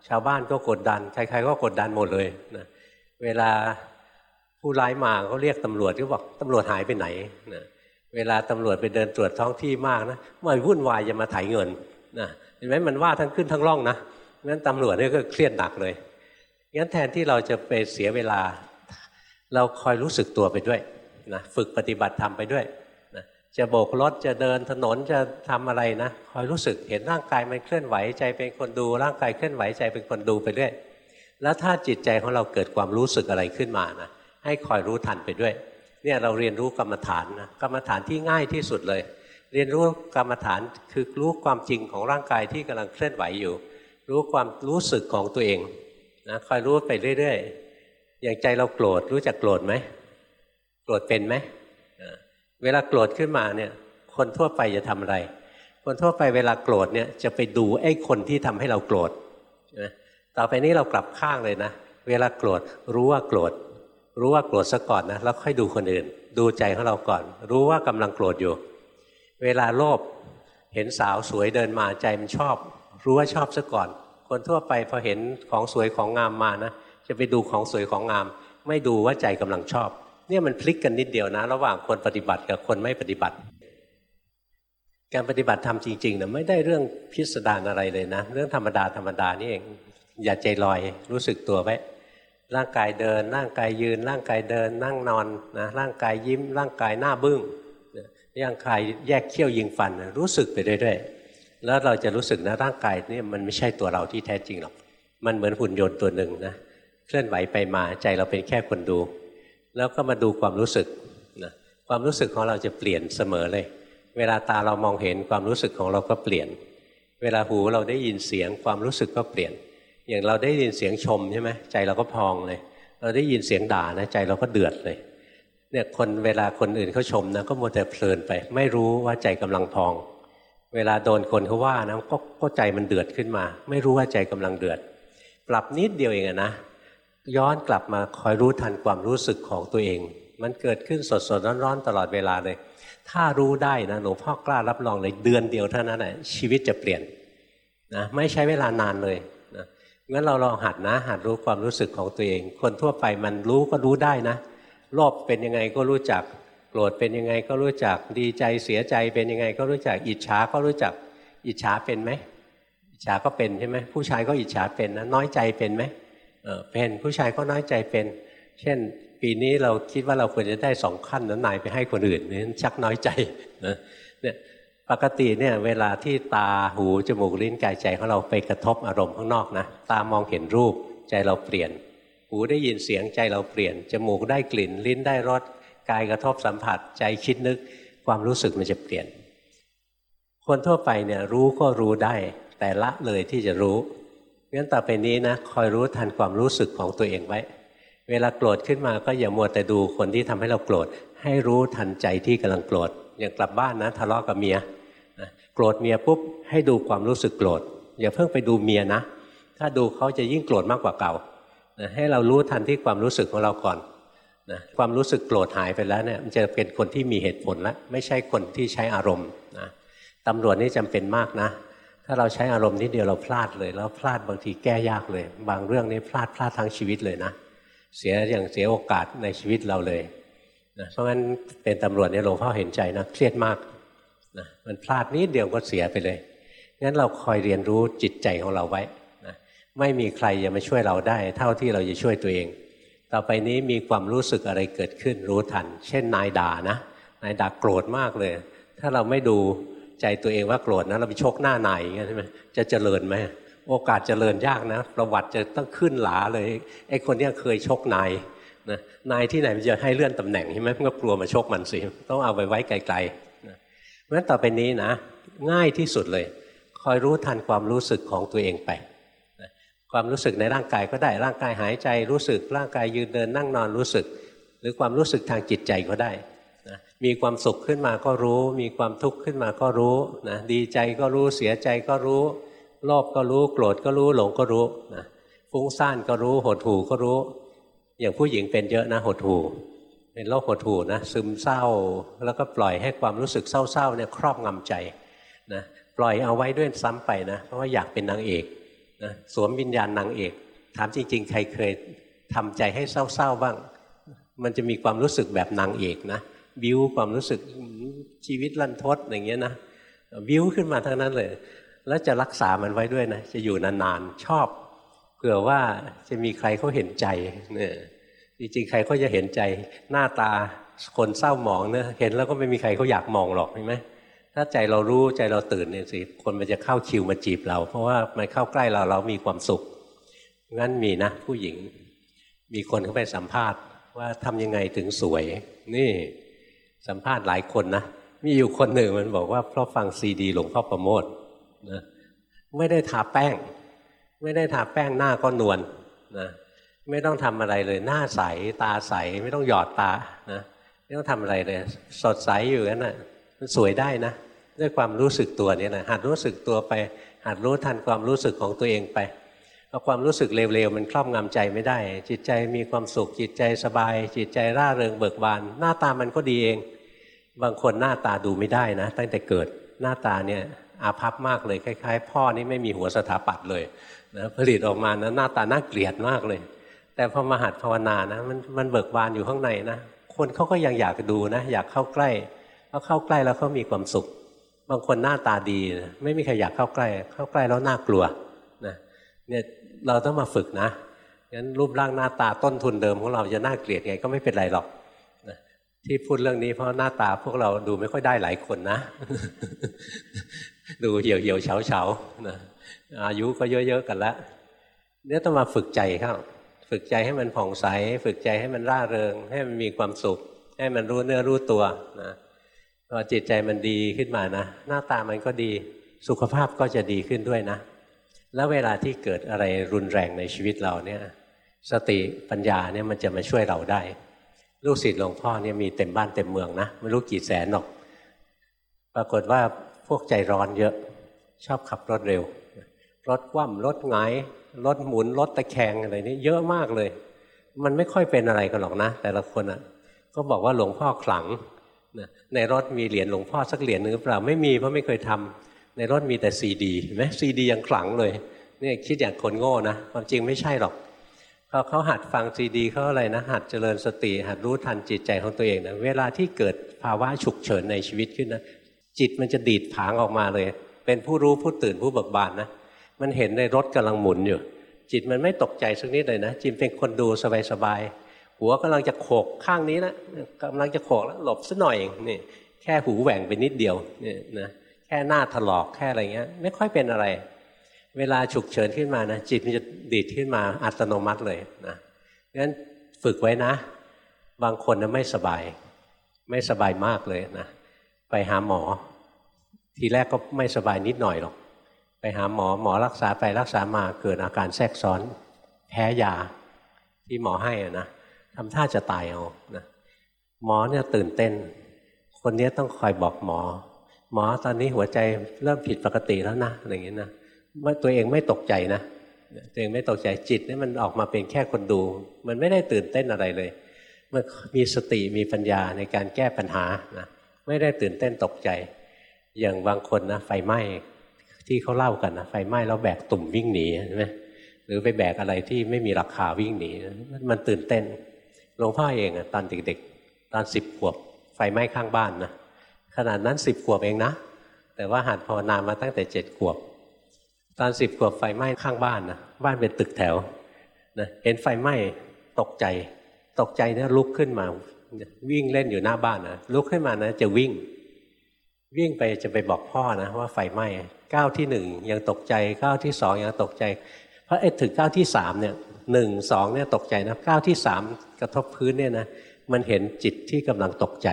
ชาวบ้านก็กดดัน ใครๆก็กดดันหมดเลยนะเวลา ผู้ร้ายมาเขาเรียกตำรวจก็บอกตำรวจหายไปไหนนะเวลาตำรวจไปเดินตรวจท้องที่มากนะไม่วุ่นวายจะมาถ่ายเงินนะเห็นไหมมันว่าทั้งขึ้นทั้งล่องนะงั้นตำรวจนี่ก็เครียดหนักเลยงั้นแทนที่เราจะไปเสียเวลา เราคอยรู้สึกตัวไปด้วยนะฝึกปฏิบัติทำไปด้วยนะจะโบกรถจะเดินถนนจะทำอะไรนะคอยรู้สึกเห็นร่างกายมันเคลื่อนไหวใจเป็นคนดูร่างกายเคลื่อนไหวใจเป็นคนดูไปเรื่อยแล้วถ้าจิตใจของเราเกิดความรู้สึกอะไรขึ้นมานะ ให้คอยรู้ทันไปด้วย เนี่ยเราเรียนรู้กรรมฐานนะกรรมฐานที่ง่ายที่สุดเลย เรียนรู้กรรมฐานคือรู้ความจริงของร่างกายที่กำลังเคลื่อนไหวอยู่ รู้ความรู้สึกของตัวเองนะคอยรู้ไปเรื่อยๆ อย่างใจเราโกรธรู้จักโกรธไหมโกรธเป็นไหมเวลาโกรธขึ้นมาเนี่ยคนทั่วไปจะทำอะไร คนทั่วไปเวลาโกรธเนี่ยจะไปดูไอ้คนที่ทำให้เราโกรธนะต่อไปนี้เรากลับข้างเลยนะ เวลาโกรธรู้ว่าโกรธ รู้ว่าโกรธซะก่อนนะแล้วค่อยดูคนอื่น ดูใจของเราก่อน รู้ว่ากำลังโกรธอยู่ เวลาโลภเห็นสาวสวยเดินมาใจมันชอบ รู้ว่าชอบซะก่อน คนทั่วไปพอเห็นของสวยของงามมานะจะไปดูของสวยของงาม ไม่ดูว่าใจกำลังชอบ เนี่ยมันพลิกกันนิดเดียวนะ ระหว่างคนปฏิบัติกับคนไม่ปฏิบัติ การปฏิบัติทำจริงๆนะไม่ได้เรื่องพิสดารอะไรเลยนะ เรื่องธรรมดาธรรมดานี่เองอย่าใจลอยรู้สึกตัวไว้ ร่างกายเดิน ร่างกายยืน ร่างกายเดิน นั่งนอนนะร่างกายยิ้ม ร่างกายหน้าบึ้งร่างกายแยกเขี้ยวยิงฟันรู้สึกไปเรื่อยๆแล้วเราจะรู้สึกนะร่างกายนี่มันไม่ใช่ตัวเราที่แท้จริงหรอก มันเหมือนหุ่นยนต์ตัวหนึ่งนะเคลื่อนไหวไปมาใจเราเป็นแค่คนดู แล้วก็มาดูความรู้สึกนะความรู้สึกของเราจะเปลี่ยนเสมอเลย เวลาตาเรามองเห็นความรู้สึกของเราก็เปลี่ยน เวลาหูเราได้ยินเสียงความรู้สึกก็เปลี่ยน อย่างเราได้ยินเสียงชมใช่ไหมใจเราก็พองเลย เราได้ยินเสียงด่านะใจเราก็เดือดเลยเนี่ยคนเวลาคนอื่นเขาชมนะก็มัวแต่เพลินไป ไม่รู้ว่าใจกำลังพอง เวลาโดนคนเขาว่านะก็ก็ใจมันเดือดขึ้นมา ไม่รู้ว่าใจกำลังเดือด ปรับนิดเดียวเองนะ ย้อนกลับมาคอยรู้ทันความรู้สึกของตัวเอง มันเกิดขึ้นสดสดร้อนๆตลอดเวลาเลย ถ้ารู้ได้นะหลวงพ่อกล้ารับรองเลยเดือนเดียวเท่านั้นแหละชีวิตจะเปลี่ยนนะไม่ใช้เวลานานเลย งั้นเราลองหัดนะ หัดรู้ความรู้สึกของตัวเอง คนทั่วไปมันรู้ก็รู้ได้นะโลภเป็นยังไงก็รู้จักโกรธเป็นยังไงก็รู้จักดีใจเสียใจเป็นยังไงก็รู้จัก อิจฉาก็รู้จัก อิจฉาเป็นไหมอิจฉาก็เป็นใช่ไหมผู้ชายก็อิจฉาเป็นนะน้อยใจเป็นไหมเออเป็นผู้ชายก็น้อยใจเป็น เช่น ปีนี้เราคิดว่าเราควรจะได้สองขั้นนั้นนายไปให้คนอื่นนี่ชักน้อยใจนะเนี่ย ปกติเนี่ยเวลาที่ตาหูจมูกลิ้นกายใจของเราไปกระทบอารมณ์ข้างนอกนะตามองเห็นรูปใจเราเปลี่ยน หูได้ยินเสียงใจเราเปลี่ยน จมูกได้กลิ่นลิ้นได้รสกายกระทบสัมผัสใจคิดนึก ความรู้สึกมันจะเปลี่ยน คนทั่วไปเนี่ยรู้ก็รู้ได้ แต่ละเลยที่จะรู้งั้นต่อไปนี้นะคอยรู้ทันความรู้สึกของตัวเองไว้ เวลาโกรธขึ้นมาก็อย่ามัวแต่ดูคนที่ทำให้เราโกรธให้รู้ทันใจที่กำลังโกรธอย่างกลับบ้านนะทะเลาะกับเมีย รธเมียปุ๊บให้ดูความรู้สึกโกรธอย่าเพิ่งไปดูเมียนะ ถ้าดูเขาจะยิ่งโกรธมากกว่าเก่านะให้เรารู้ทันที่ความรู้สึกของเราก่อนนะความรู้สึกโกรธหายไปแล้วเนี่ยมันจะเป็นคนที่มีเหตุผลแล้วไม่ใช่คนที่ใช้อารมณ์นะตำรวจนี่จำเป็นมากนะ ถ้าเราใช้อารมณ์นิดเดียวเราพลาดเลย แล้วพลาดบางทีแก้ยากเลย บางเรื่องนี้พลาดพลาดทั้งชีวิตเลยนะ เสียอย่างเสียโอกาสในชีวิตเราเลยนะเพราะงั้นเป็นตำรวจเนี่ยหลวงพ่อเห็นใจนะเครียดมาก นะมันพลาดนิดเดียวก็เสียไปเลยงั้นเราคอยเรียนรู้จิตใจของเราไว้นะไม่มีใครจะมาช่วยเราได้ เท่าที่เราจะช่วยตัวเอง ต่อไปนี้มีความรู้สึกอะไรเกิดขึ้นรู้ทัน เช่นนายด่านะนายด่าโกรธมากเลย ถ้าเราไม่ดูใจตัวเองว่าโกรธนะเราไปชกหน้านายอย่างเงี้ยใช่ไหมจะเจริญไหมโอกาสเจริญยากนะ ประวัติจะต้องขึ้นหลาเลยไอ้คนนี้เคยชกนายนะนายที่ไหนมันจะให้เลื่อนตำแหน่งใช่ไหมมันก็กลัวมาชกมันสิต้องเอาไปไว้ไกลๆ ราะฉะนั้นต่อไปนี้นะง่ายที่สุดเลย คอยรู้ทันความรู้สึกของตัวเองไปความรู้สึกในร่างกายก็ได้ร่างกายหายใจรู้สึก ร่างกายยืนเดินนั่งนอนรู้สึก หรือความรู้สึกทางจิตใจก็ได้นะมีความสุขขึ้นมาก็รู้ มีความทุกข์ขึ้นมาก็รู้นะดีใจก็รู้เสียใจก็รู้โลภก็รู้โกรธก็รู้หลงก็รู้นะฟุ้งซ่านก็รู้หดหู่ก็รู้ อย่างผู้หญิงเป็นเยอะนะหดหู่ เป็นโรคหดหู่นะซึมเศร้าแล้วก็ปล่อยให้ความรู้สึกเศร้าๆเนี่ยครอบงำใจนะปล่อยเอาไว้ด้วยซ้ำไปนะเพราะว่าอยากเป็นนางเอกนะสวมวิญญาณนางเอก ถามจริง ๆ ใครเคยทำใจให้เศร้าๆบ้าง มันจะมีความรู้สึกแบบนางเอกนะบิวความรู้สึกชีวิตลันทดอย่างเงี้ยนะบิวขึ้นมาทั้งนั้นเลย แล้วจะรักษามันไว้ด้วยนะจะอยู่นานๆชอบเผื่อว่าจะมีใครเขาเห็นใจเนี่ย จริงๆใครเขาจะเห็นใจหน้าตาคนเศร้าหมองเนี่ยเห็นแล้วก็ไม่มีใครเขาอยากมองหรอกใช่ไหมถ้าใจเรารู้ใจเราตื่นเนี่ยสิคนมันจะเข้าคิวมาจีบเรา เพราะว่ามันเข้าใกล้เราเรามีความสุขงั้นมีนะ ผู้หญิง มีคนเข้าไปสัมภาษณ์ ว่าทำยังไงถึงสวย นี่สัมภาษณ์หลายคนนะมีอยู่คนหนึ่งมันบอกว่าเพราะฟังซีดีหลวงพ่อประโมทนะไม่ได้ทาแป้ง ไม่ได้ทาแป้งหน้าก็นวลนะ ไม่ต้องทำอะไรเลย หน้าใสตาใสไม่ต้องหยอดตานะไม่ต้องทำอะไรเลย สดใสอยู่นั่นนะมันสวยได้นะด้วยความรู้สึกตัวนี่นะหัดรู้สึกตัวไป หัดรู้ทันความรู้สึกของตัวเองไปพอความรู้สึกเร็วๆมันครอบงำใจไม่ได้ จิตใจมีความสุขจิตใจสบาย จิตใจร่าเริงเบิกบาน หน้าตามันก็ดีเอง บางคนหน้าตาดูไม่ได้นะ ตั้งแต่เกิดหน้าตาเนี่ยอาภัพมากเลยคล้าย ๆ พ่อนี่ไม่มีหัวสถาปัตย์เลยนะผลิตออกมานะหน้าตาน่าเกลียดมากเลย แต่พอมาหัดภาวนานะมันมันเบิกบานอยู่ข้างในนะคนเขาก็ยังอยากดูนะ อยากเข้าใกล้พอเข้าใกล้แล้วเขามีความสุข บางคนหน้าตาดีนะไม่มีใครอยากเข้าใกล้ เข้าใกล้แล้วน่ากลัวนะเนี่ยเราต้องมาฝึกนะงั้นรูปร่างหน้าตาต้นทุนเดิมของเราจะน่าเกลียดไงก็ไม่เป็นไรหรอกนะที่พูดเรื่องนี้เพราะหน้าตาพวกเราดูไม่ค่อยได้หลายคนนะ ดูเหี่ยวเหี่ยวเฉาเฉานะอายุก็เยอะๆกันแล้วเนี่ยต้องมาฝึกใจเข้า ฝึกใจให้มันผ่องใส ฝึกใจให้มันร่าเริง ให้มันมีความสุข ให้มันรู้เนื้อรู้ตัวนะพอจิตใจมันดีขึ้นมานะ หน้าตามันก็ดีสุขภาพก็จะดีขึ้นด้วยนะ แล้วเวลาที่เกิดอะไรรุนแรงในชีวิตเราเนี่ยสติปัญญาเนี่ยมันจะมาช่วยเราได้ ลูกศิษย์หลวงพ่อเนี่ยมีเต็มบ้านเต็มเมืองนะไม่รู้กี่แสนหรอก ปรากฏว่าพวกใจร้อนเยอะ ชอบขับรถเร็ว รถคว่ำรถหงาย รถหมุนรถตะแคงอะไรนี่เยอะมากเลย มันไม่ค่อยเป็นอะไรกันหรอกนะ แต่ละคนอะ ก็บอกว่าหลวงพ่อขลังในรถมีเหรียญหลวงพ่อสักเหรียญหนึ่งหรือเปล่าไม่มีเพราะไม่เคยทำในรถมีแต่ซีดีเห็นไหมซีดียังขลังเลยนี่คิดอย่างคนโง่นะความจริงไม่ใช่หรอกพอเขาหัดฟังซีดีเขาอะไรนะหัดเจริญสติ หัดรู้ทันจิตใจของตัวเองนะเวลาที่เกิดภาวะฉุกเฉินในชีวิตขึ้นนะจิตมันจะดีดผางออกมาเลย เป็นผู้รู้ผู้ตื่นผู้เบิกบานนะ มันเห็นในรถกำลังหมุนอยู่ จิตมันไม่ตกใจสักนิดเลยนะ จิตเป็นคนดูสบายๆหัวกำลังจะโขกข้างนี้นะกำลังจะโขกแล้วหลบซะหน่อยนี่แค่หูแหว่งไปนิดเดียวนี่นะแค่หน้าถลอกแค่อะไรเงี้ย ไม่ค่อยเป็นอะไร เวลาฉุกเฉินขึ้นมานะจิตมันจะดีดขึ้นมาอัตโนมัติเลยนะงั้นฝึกไว้นะ บางคนนะไม่สบาย ไม่สบายมากเลยนะไปหาหมอ ทีแรกก็ไม่สบายนิดหน่อยหรอก ไปหาหมอหมอรักษาไปรักษามาเกิดอาการแทรกซ้อน แพ้ยาที่หมอให้อะนะทำท่าจะตายเอานะหมอเนี่ยตื่นเต้น คนนี้ต้องคอยบอกหมอ หมอตอนนี้หัวใจเริ่มผิดปกติแล้วนะอะไรอย่างนี้นะว่าตัวเองไม่ตกใจนะตัวเองไม่ตกใจจิตนี่มันออกมาเป็นแค่คนดู มันไม่ได้ตื่นเต้นอะไรเลย มันมีสติมีปัญญาในการแก้ปัญหานะไม่ได้ตื่นเต้นตกใจ อย่างบางคนนะไฟไหม้ ที่เขาเล่ากันนะไฟไหม้แล้วแบกตุ่มวิ่งหนีใช่ไหมหรือไปแบกอะไรที่ไม่มีราคาวิ่งหนี มันตื่นเต้นหลวงพ่อเองอะตอนเด็กๆ ตอนสิบขวบ ไฟไหม้ข้างบ้านนะขนาดนั้นสิบขวบเองนะ แต่ว่าหัดภาวนามาตั้งแต่เจ็ดขวบ ตอนสิบขวบไฟไหม้ข้างบ้านนะบ้านเป็นตึกแถวนะเห็นไฟไหม้ตกใจ ตกใจเนี่ยลุกขึ้นมา วิ่งเล่นอยู่หน้าบ้านนะลุกขึ้นมานะจะวิ่ง วิ่งไปจะไปบอกพ่อนะว่าไฟไหม้ ก้าวที่หนึ่งยังตกใจก้าวที่สองยังตกใจ เพราะไอ้ถึงก้าวที่สามเนี่ยหนึ่งสองเนี่ยตกใจนะก้าวที่สามกระทบพื้นเนี่ยนะมันเห็นจิตที่กำลังตกใจ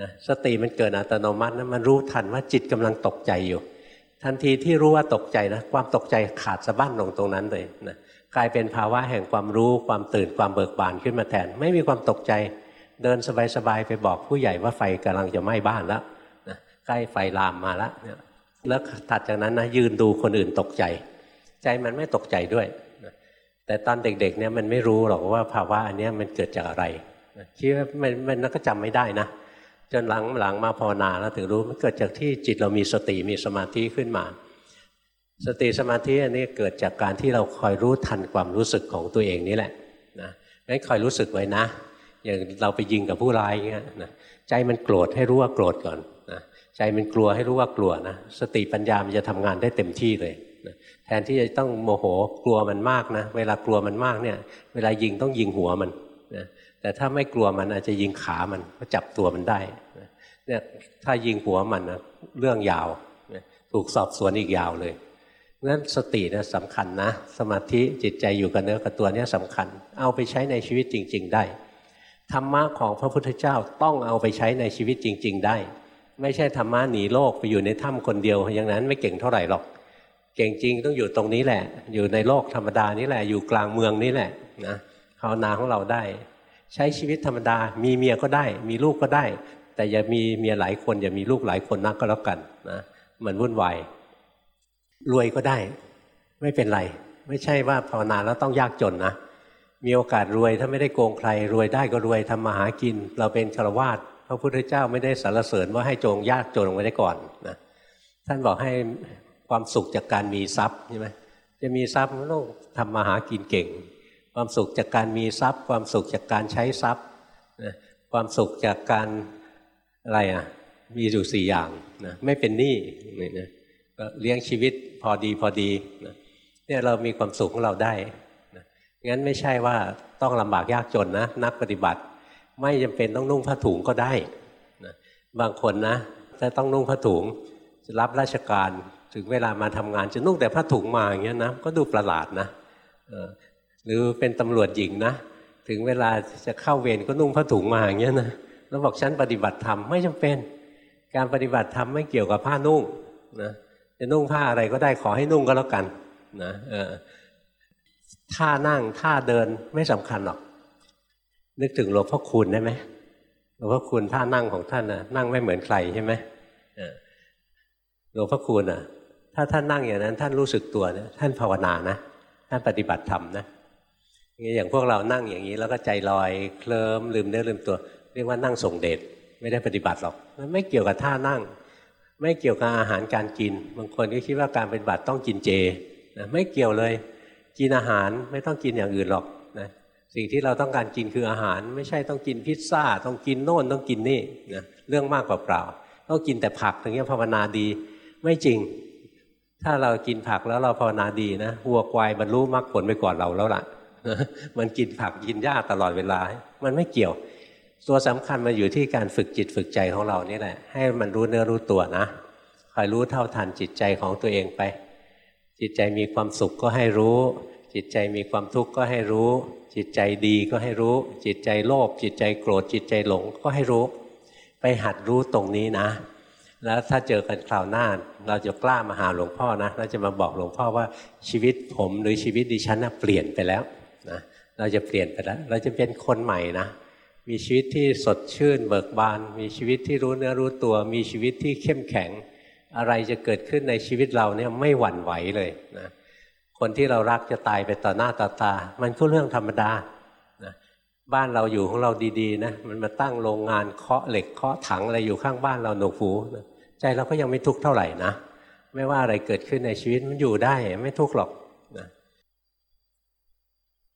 นะสติมันเกิดอัตโนมัตินะมันรู้ทันว่าจิตกำลังตกใจอยู่ ทันทีที่รู้ว่าตกใจนะความตกใจขาดสะบั้นลงตรงนั้นเลยนะกลายเป็นภาวะแห่งความรู้ความตื่นความเบิกบานขึ้นมาแทน ไม่มีความตกใจเดินสบายๆไปบอกผู้ใหญ่ว่าไฟกำลังจะไหม้บ้านแล้วนะใกล้ไฟลามมาแล้ว แล้วถัดจากนั้นนะยืนดูคนอื่นตกใจ ใจมันไม่ตกใจด้วย แต่ตอนเด็กๆเนี่ยมันไม่รู้หรอกว่าภาวะอันนี้มันเกิดจากอะไรคิดว่ามันมันก็จำไม่ได้นะจนหลังหลังมาภาวนาแล้วถึงรู้มันเกิดจากที่จิตเรามีสติมีสมาธิขึ้นมา สติสมาธิอันนี้เกิดจากการที่เราคอยรู้ทันความรู้สึกของตัวเองนี่แหละนะงั้นคอยรู้สึกไว้นะ อย่างเราไปยิงกับผู้ร้ายอย่างเงี้ยนะใจมันโกรธให้รู้ว่าโกรธก่อน ใจมันกลัวให้รู้ว่ากลัวนะสติปัญญามันจะทำงานได้เต็มที่เลยแทนที่จะต้องโมโหกลัวมันมากนะ เวลากลัวมันมากเนี่ย เวลายิงต้องยิงหัวมันนะแต่ถ้าไม่กลัวมันอาจจะยิงขามันก็จับตัวมันได้เนี่ยถ้ายิงหัวมันนะเรื่องยาวถูกสอบสวนอีกยาวเลยนั้นสตินะสำคัญนะ สมาธิจิตใจอยู่กับเนื้อกับตัวเนี้สำคัญ เอาไปใช้ในชีวิตจริง ๆ ได้ธรรมะของพระพุทธเจ้าต้องเอาไปใช้ในชีวิตจริง ๆ ได้ ไม่ใช่ธรรมะหนีโลกไปอยู่ในถ้ำคนเดียวอย่างนั้นไม่เก่งเท่าไหร่หรอก เก่งจริงต้องอยู่ตรงนี้แหละ อยู่ในโลกธรรมดานี่แหละอยู่กลางเมืองนี่แหละนะภาวนาของเราได้ ใช้ชีวิตธรรมดา มีเมียก็ได้ มีลูกก็ได้ แต่อย่ามีเมียหลายคนอย่ามีลูกหลายคนนักก็แล้วกันนะมันวุ่นวายรวยก็ได้ ไม่เป็นไร ไม่ใช่ว่าภาวนาแล้วต้องยากจนนะมีโอกาสรวยถ้าไม่ได้โกงใคร รวยได้ก็รวยทำมาหากิน เราเป็นฆราวาส พระพุทธเจ้าไม่ได้สรรเสริญว่าให้โจงยากจนไว้ได้ก่อนนะท่านบอกให้ความสุขจากการมีทรัพย์ใช่ไหมจะมีทรัพย์ต้องทำมาหากินเก่ง ความสุขจากการมีทรัพย์ ความสุขจากการใช้ทรัพย์นะความสุขจากการอะไรอะมีอยู่สี่อย่างนะไม่เป็นหนี้นี่นะเลี้ยงชีวิตพอดีพอดีนะเนี่ยเรามีความสุขของเราได้นะงั้นไม่ใช่ว่าต้องลำบากยากจนนะนักปฏิบัติ ไม่จำเป็นต้องนุ่งผ้าถุงก็ได้นะบางคนนะถ้าต้องนุ่งผ้าถุงจะรับราชการถึงเวลามาทำงานจะนุ่งแต่ผ้าถุงมาอย่างเงี้ยนะก็ดูประหลาดนะหรือเป็นตำรวจหญิงนะ ถึงเวลาจะเข้าเวรก็นุ่งผ้าถุงมาอย่างเงี้ยนะแล้วบอกฉันปฏิบัติธรรมไม่จำเป็น การปฏิบัติธรรมไม่เกี่ยวกับผ้านุ่งนะจะนุ่งผ้าอะไรก็ได้ขอให้นุ่งก็แล้วกันนะท่านั่งท่าเดินไม่สำคัญหรอก นึกถึงหลวงพ่อคุณได้ไหมหลวงพ่อคุณท่านั่งของท่านนะนั่งไม่เหมือนใครใช่ไหมหลวงพ่อคุณอะ ถ้าท่านนั่งอย่างนั้น ท่านรู้สึกตัวเนี่ยท่านภาวนานะท่านปฏิบัติธรรมนะอย่างพวกเรานั่งอย่างนี้ แล้วก็ใจลอยเคลิ้มลืมเนื้อลืมตัว เรียกว่านั่งส่งเดชไม่ได้ปฏิบัติหรอกมันไม่เกี่ยวกับท่านั่ง ไม่เกี่ยวกับอาหารการกิน บางคนก็คิดว่าการปฏิบัติต้องกินเจนะไม่เกี่ยวเลย กินอาหารไม่ต้องกินอย่างอื่นหรอก สิ่งที่เราต้องการกินคืออาหาร ไม่ใช่ต้องกินพิซซ่า ต้องกินโน่นต้องกินนี่นะเรื่องมากกว่าเปล่า ต้องกินแต่ผักถึงจะภาวนาดี ไม่จริง ถ้าเรากินผักแล้วเราภาวนาดีนะวัวควายบรรลุมรรคผลไปก่อนเราแล้วล่ะมันกินผักกินหญ้าตลอดเวลา มันไม่เกี่ยว ตัวสำคัญมาอยู่ที่การฝึกจิตฝึกใจของเรานี่แหละ ให้มันรู้เนื้อรู้ตัวนะคอยรู้เท่าทันจิตใจของตัวเองไป จิตใจมีความสุขก็ให้รู้ จิตใจมีความทุกข์ก็ให้รู้ จิตใจดีก็ให้รู้ จิตใจโลภจิตใจโกรธ จิตใจหลงก็ให้รู้ ไปหัดรู้ตรงนี้นะ แล้วถ้าเจอกันคราวหน้า เราจะกล้ามาหาหลวงพ่อนะเราจะมาบอกหลวงพ่อว่าชีวิตผมหรือชีวิตดิฉันนะเปลี่ยนไปแล้วนะเราจะเปลี่ยนไปแล้ว เราจะเป็นคนใหม่นะมีชีวิตที่สดชื่นเบิกบาน มีชีวิตที่รู้เนื้อรู้ตัว มีชีวิตที่เข้มแข็ง อะไรจะเกิดขึ้นในชีวิตเราเนี่ยไม่หวั่นไหวเลยนะ คนที่เรารักจะตายไปต่อหน้าต่อตา มันก็เรื่องธรรมดานะบ้านเราอยู่ของเราดีๆนะมันมาตั้งโรงงานเคาะเหล็กเคาะถังอะไรอยู่ข้างบ้านเราหนวกหูนะใจเราก็ยังไม่ทุกข์เท่าไหร่นะไม่ว่าอะไรเกิดขึ้นในชีวิตมันอยู่ได้ไม่ทุกข์หรอกนะ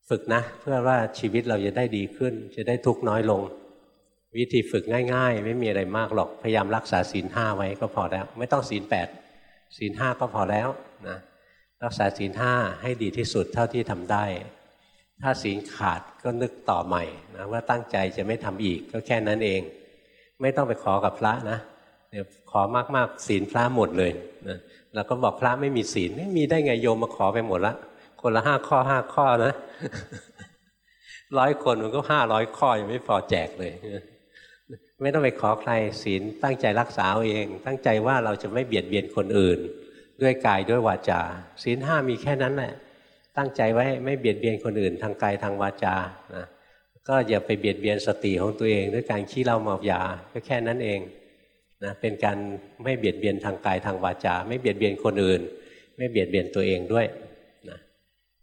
ฝึกนะ เพื่อว่าชีวิตเราจะได้ดีขึ้น จะได้ทุกข์น้อยลง วิธีฝึกง่าย ๆ ไม่มีอะไรมากหรอกพยายามรักษาศีลห้าไว้ก็พอแล้ว ไม่ต้องศีลแปดศีลห้าก็พอแล้วนะ รักษาศีลห้าให้ดีที่สุดเท่าที่ทำได้ ถ้าศีลขาดก็นึกต่อใหม่นะว่าตั้งใจจะไม่ทำอีกก็แค่นั้นเอง ไม่ต้องไปขอกับพระนะเดี๋ยวขอมากๆศีลพระหมดเลยนะเราก็บอกพระไม่มีศีลไม่มีได้ไงโยมมาขอไปหมดละคนละห้าข้อห้าข้อนะร้อยคนมันก็ห้าร้อยข้อยังไม่พอแจกเลยไม่ต้องไปขอใครศีลตั้งใจรักษาเอง ตั้งใจว่าเราจะไม่เบียดเบียนคนอื่น ด้วยกายด้วยวาจาศีลห้ามีแค่นั้นแหละตั้งใจไว้ไม่เบียดเบียนคนอื่นทางกายทางวาจานะก็อย่าไปเบียดเบียนสติของตัวเองด้วยการขี้เล้าเมายาก็แค่นั้นเองนะเป็นการไม่เบียดเบียนทางกายทางวาจา ไม่เบียดเบียนคนอื่น ไม่เบียดเบียนตัวเองด้วยนะ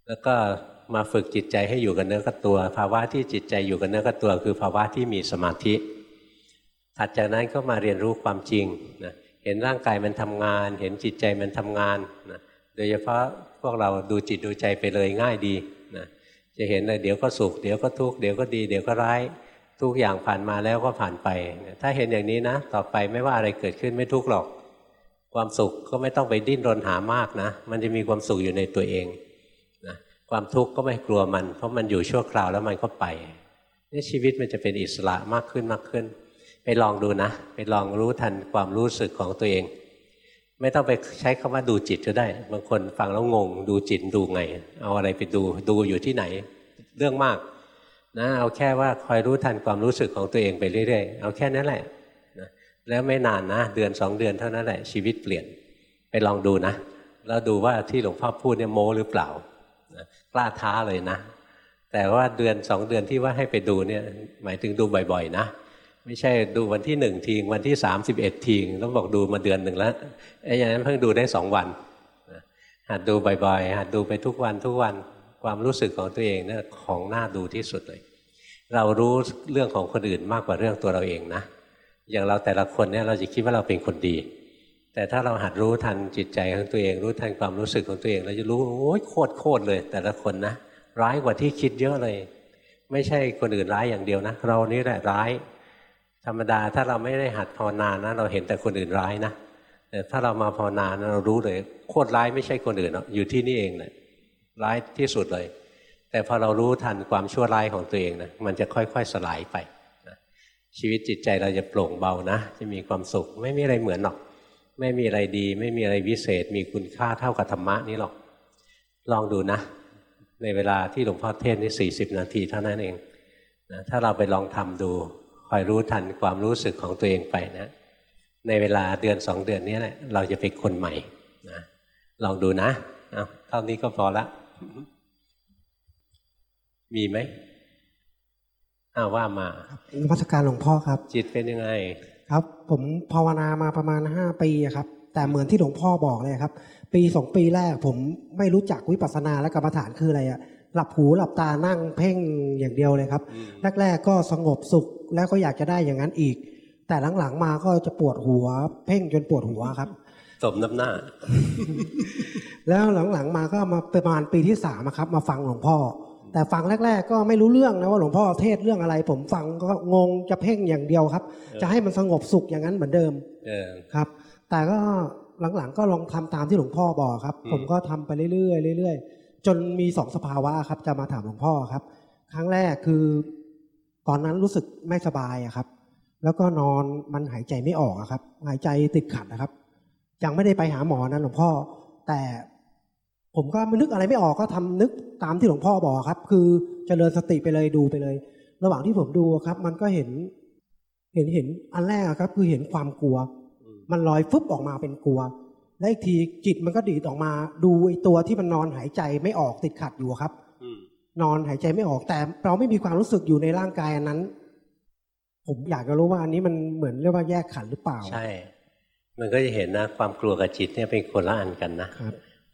แล้วก็มาฝึกจิตใจให้อยู่กับเนื้อกับตัว ภาวะที่จิตใจอยู่กับเนื้อกับตัว คือภาวะที่มีสมาธิถัดจากนั้นก็มาเรียนรู้ความจริงนะ เห็นร่างกายมันทำงาน เห็นจิตใจมันทำงานนะโดยเฉพาะพวกเราดูจิตดูใจไปเลยง่ายดีนะจะเห็นเลยเดี๋ยวก็สุขเดี๋ยวก็ทุกข์เดี๋ยวก็ดีเดี๋ยวก็ร้ายทุกอย่างผ่านมาแล้วก็ผ่านไป ถ้าเห็นอย่างนี้นะ ต่อไปไม่ว่าอะไรเกิดขึ้นไม่ทุกข์หรอก ความสุขก็ไม่ต้องไปดิ้นรนหามากนะ มันจะมีความสุขอยู่ในตัวเองนะความทุกข์ก็ไม่กลัวมัน เพราะมันอยู่ชั่วคราวแล้วมันก็ไปนี่ชีวิตมันจะเป็นอิสระมากขึ้นมากขึ้น ลองดูนะ ไปลองรู้ทันความรู้สึกของตัวเอง ไม่ต้องไปใช้คำว่าดูจิตก็ได้ บางคนฟังแล้วงง ดูจิตดูไง เอาอะไรไปดูดูอยู่ที่ไหน เรื่องมากนะเอาแค่ว่าคอยรู้ทันความรู้สึกของตัวเองไปเรื่อยๆ เอาแค่นั้นแหละนะแล้วไม่นานนะ เดือนสองเดือนเท่านั้นแหละ ชีวิตเปลี่ยนไปลองดูนะ แล้วดูว่าที่หลวงพ่อพูดเนี่ยโม้หรือเปล่านะกล้าท้าเลยนะ แต่ว่าเดือนสองเดือนที่ว่าให้ไปดูเนี่ยหมายถึงดูบ่อย ๆ นะ ไม่ใช่ดูวันที่หนึ่งทีวันที่สามสิบเอ็ดทีต้องบอกดูมาเดือนหนึ่งแล้วไอ้อย่างนั้นเพิ่งดูได้สองวันหัดดูบ่อยๆหัดดูไปทุกวันทุกวันความรู้สึกของตัวเองเนี่ยของน่าดูที่สุดเลย เรารู้เรื่องของคนอื่นมากกว่าเรื่องตัวเราเองนะอย่างเราแต่ละคนเนี่ยเราจะคิดว่าเราเป็นคนดี แต่ถ้าเราหัดรู้ทันจิตใจของตัวเอง รู้ทันความรู้สึกของตัวเอง เราจะรู้โอ้ยโคตรโคตรเลย แต่ละคนนะร้ายกว่าที่คิดเยอะเลย ไม่ใช่คนอื่นร้ายอย่างเดียวนะ เรานี่แหละร้าย ธรรมดาถ้าเราไม่ได้หัดภาวนานะเราเห็นแต่คนอื่นร้ายนะแต่ถ้าเรามาภาวนานะเรารู้เลยโคตรร้ายไม่ใช่คนอื่นอยู่ที่นี่เองแหละร้ายที่สุดเลย แต่พอเรารู้ทันความชั่วร้ายของตัวเองนะมันจะค่อยๆสลายไปนะชีวิตจิตใจเราจะโปร่งเบานะ จะมีความสุขไม่มีอะไรเหมือนหรอก ไม่มีอะไรดี ไม่มีอะไรวิเศษ มีคุณค่าเท่ากับธรรมะนี้หรอก ลองดูนะ ในเวลาที่หลวงพ่อเทศนี่สี่สิบนาทีเท่านั้นเองนะถ้าเราไปลองทำดู คอยรู้ทันความรู้สึกของตัวเองไปนะ ในเวลาเดือนสองเดือนนี้แหละเราจะเป็นคนใหม่นะลองดูนะเอาเท่านี้ก็พอละ มีไหมอ้าว่ามานมัสการหลวงพ่อครับ จิตเป็นยังไง ครับ ผมภาวนามาประมาณห้าปีครับ แต่เหมือนที่หลวงพ่อบอกเลยครับ ปีสองปีแรกผมไม่รู้จักวิปัสสนาและกรรมฐานคืออะไรอะ หลับหูหลับตานั่งเพ่งอย่างเดียวเลยครับ แรก ๆ ก็สงบสุขแล้วก็อยากจะได้อย่างนั้นอีก แต่หลังๆมาก็จะปวดหัว เพ่งจนปวดหัวครับสมน้ำหน้า แล้วหลังๆมาก็มาประมาณปีที่สามครับ มาฟังหลวงพ่อ แต่ฟังแรก ๆ ก็ไม่รู้เรื่องนะว่าหลวงพ่อเทศเรื่องอะไร ผมฟังก็งงจะเพ่งอย่างเดียวครับ จะให้มันสงบสุขอย่างนั้นเหมือนเดิมครับ แต่ก็หลังๆก็ลองทำตามที่หลวงพ่อบอกครับ ผมก็ทำไปเรื่อยๆเรื่อยๆ จนมีสองสภาวะครับ จะมาถามหลวงพ่อครับ ครั้งแรกคือตอนนั้นรู้สึกไม่สบายครับ แล้วก็นอนมันหายใจไม่ออกครับ หายใจติดขัดนะครับ ยังไม่ได้ไปหาหมอนะหลวงพ่อ แต่ผมก็ไม่นึกอะไรไม่ออกก็ทำนึกตามที่หลวงพ่อบอกครับ คือจเจริญสติไปเลยดูไปเลย ระหว่างที่ผมดูครับ มันก็เห็น เห็นเห็นอันแรกครับ คือเห็นความกลัว มันลอยฟึบออกมาเป็นกลัว และอีกทีจิตมันก็ดีดออกมา ดูไอ้ตัวที่มันนอนหายใจไม่ออกติดขัดอยู่ครับนอนหายใจไม่ออกแต่เราไม่มีความรู้สึกอยู่ในร่างกายอันนั้น ผมอยากจะรู้ว่าอันนี้มันเหมือนเรียกว่าแยกขันธ์หรือเปล่า ใช่ มันก็จะเห็นนะ ความกลัวกับจิตเนี่ยเป็นคนละอันกันนะครับ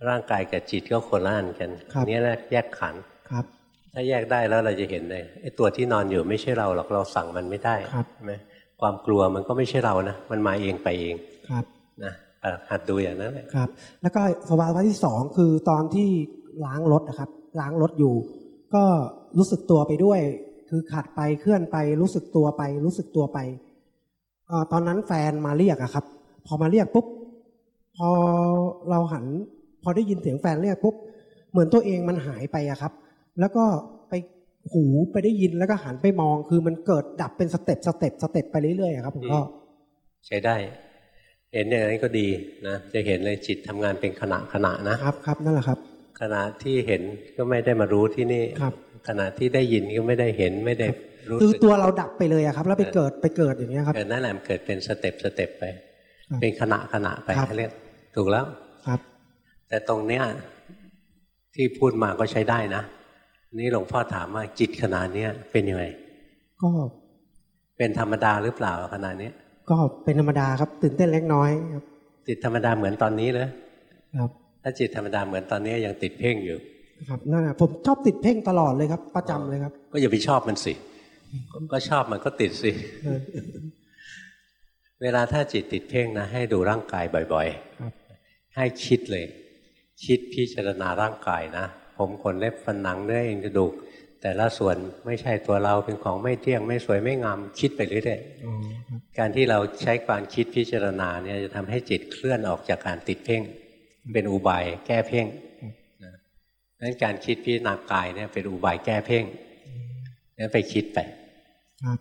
ร่างกายกับจิตก็คนละอันกันครับเนี่ยนะแยกขันธ์ครับ ถ้าแยกได้แล้วเราจะเห็นเลยไอ้ตัวที่นอนอยู่ไม่ใช่เราหรอกเราสั่งมันไม่ได้ครับใช่ไหมความกลัวมันก็ไม่ใช่เรานะมันมาเองไปเองครับนะอะ หัดดูอย่างนั้นแหละครับ แล้วก็สภาวะที่สองคือตอนที่ล้างรถนะครับ ล้างรถอยู่ ก็รู้สึกตัวไปด้วย คือขัดไปเคลื่อนไปรู้สึกตัวไป รู้สึกตัวไปเออตอนนั้นแฟนมาเรียกอะครับ พอมาเรียกปุ๊บพอเราหัน พอได้ยินเสียงแฟนเรียกปุ๊บเหมือนตัวเองมันหายไปอะครับ แล้วก็ไปหูไปได้ยินแล้วก็หันไปมองคือมันเกิดดับเป็น step step step ไปเรื่อยๆอะครับผมก็ใช้ได้ เห็นอย่างนั้นก็ดีนะจะเห็นเลยจิตทำงานเป็นขณะขณะนะครับครับนั่นแหละครับ ขณะที่เห็นก็ไม่ได้มารู้ที่นี่ครับขณะที่ได้ยินก็ไม่ได้เห็นไม่ได้รู้รู้สึกตัวเราดับไปเลยอะครับ แล้วไปเกิดไปเกิดอย่างเงี้ยครับเกิดนั่นแหละมันเกิดเป็นสเต็ปสเต็ปไปครับเป็นขณะขณะไปครับเขาเรียกถูกแล้วครับ แต่ตรงเนี้ยที่พูดมาก็ใช้ได้นะ นี่หลวงพ่อถามว่าจิตขณะเนี้ยเป็นยังไงก็เป็นธรรมดาหรือเปล่าขณะนี้ ก็เป็นธรรมดาครับ ตื่นเต้นเล็กน้อยครับจิตธรรมดาเหมือนตอนนี้เลยครับ ถ้าจิตธรรมดาเหมือนตอนนี้ยังติดเพ่งอยู่ครับนั่นแหละผมชอบติดเพ่งตลอดเลยครับ ประจำเลยครับ ก็อย่าไปชอบมันสิ ก็ชอบมันก็ติดสิเออเวลาถ้าจิตติดเพ่งนะ ให้ดูร่างกายบ่อยครับๆให้คิดเลย คิดพิจารณาร่างกายนะ ผมขนเล็บฟันหนังเนื้อเอ็นกระดูก แต่ละส่วนไม่ใช่ตัวเราเป็นของไม่เที่ยงไม่สวยไม่งามคิดไปเรื่อยอ๋อครับๆการที่เราใช้การคิดพิจารณาเนี่ยจะทำให้จิตเคลื่อนออกจากการติดเพ่ง เป็นอุบายแก้เพ่งนะนั้นการคิดพิจารณากายเนี่ยเป็นอุบายแก้เพ่งนั้นไปคิดไปครับ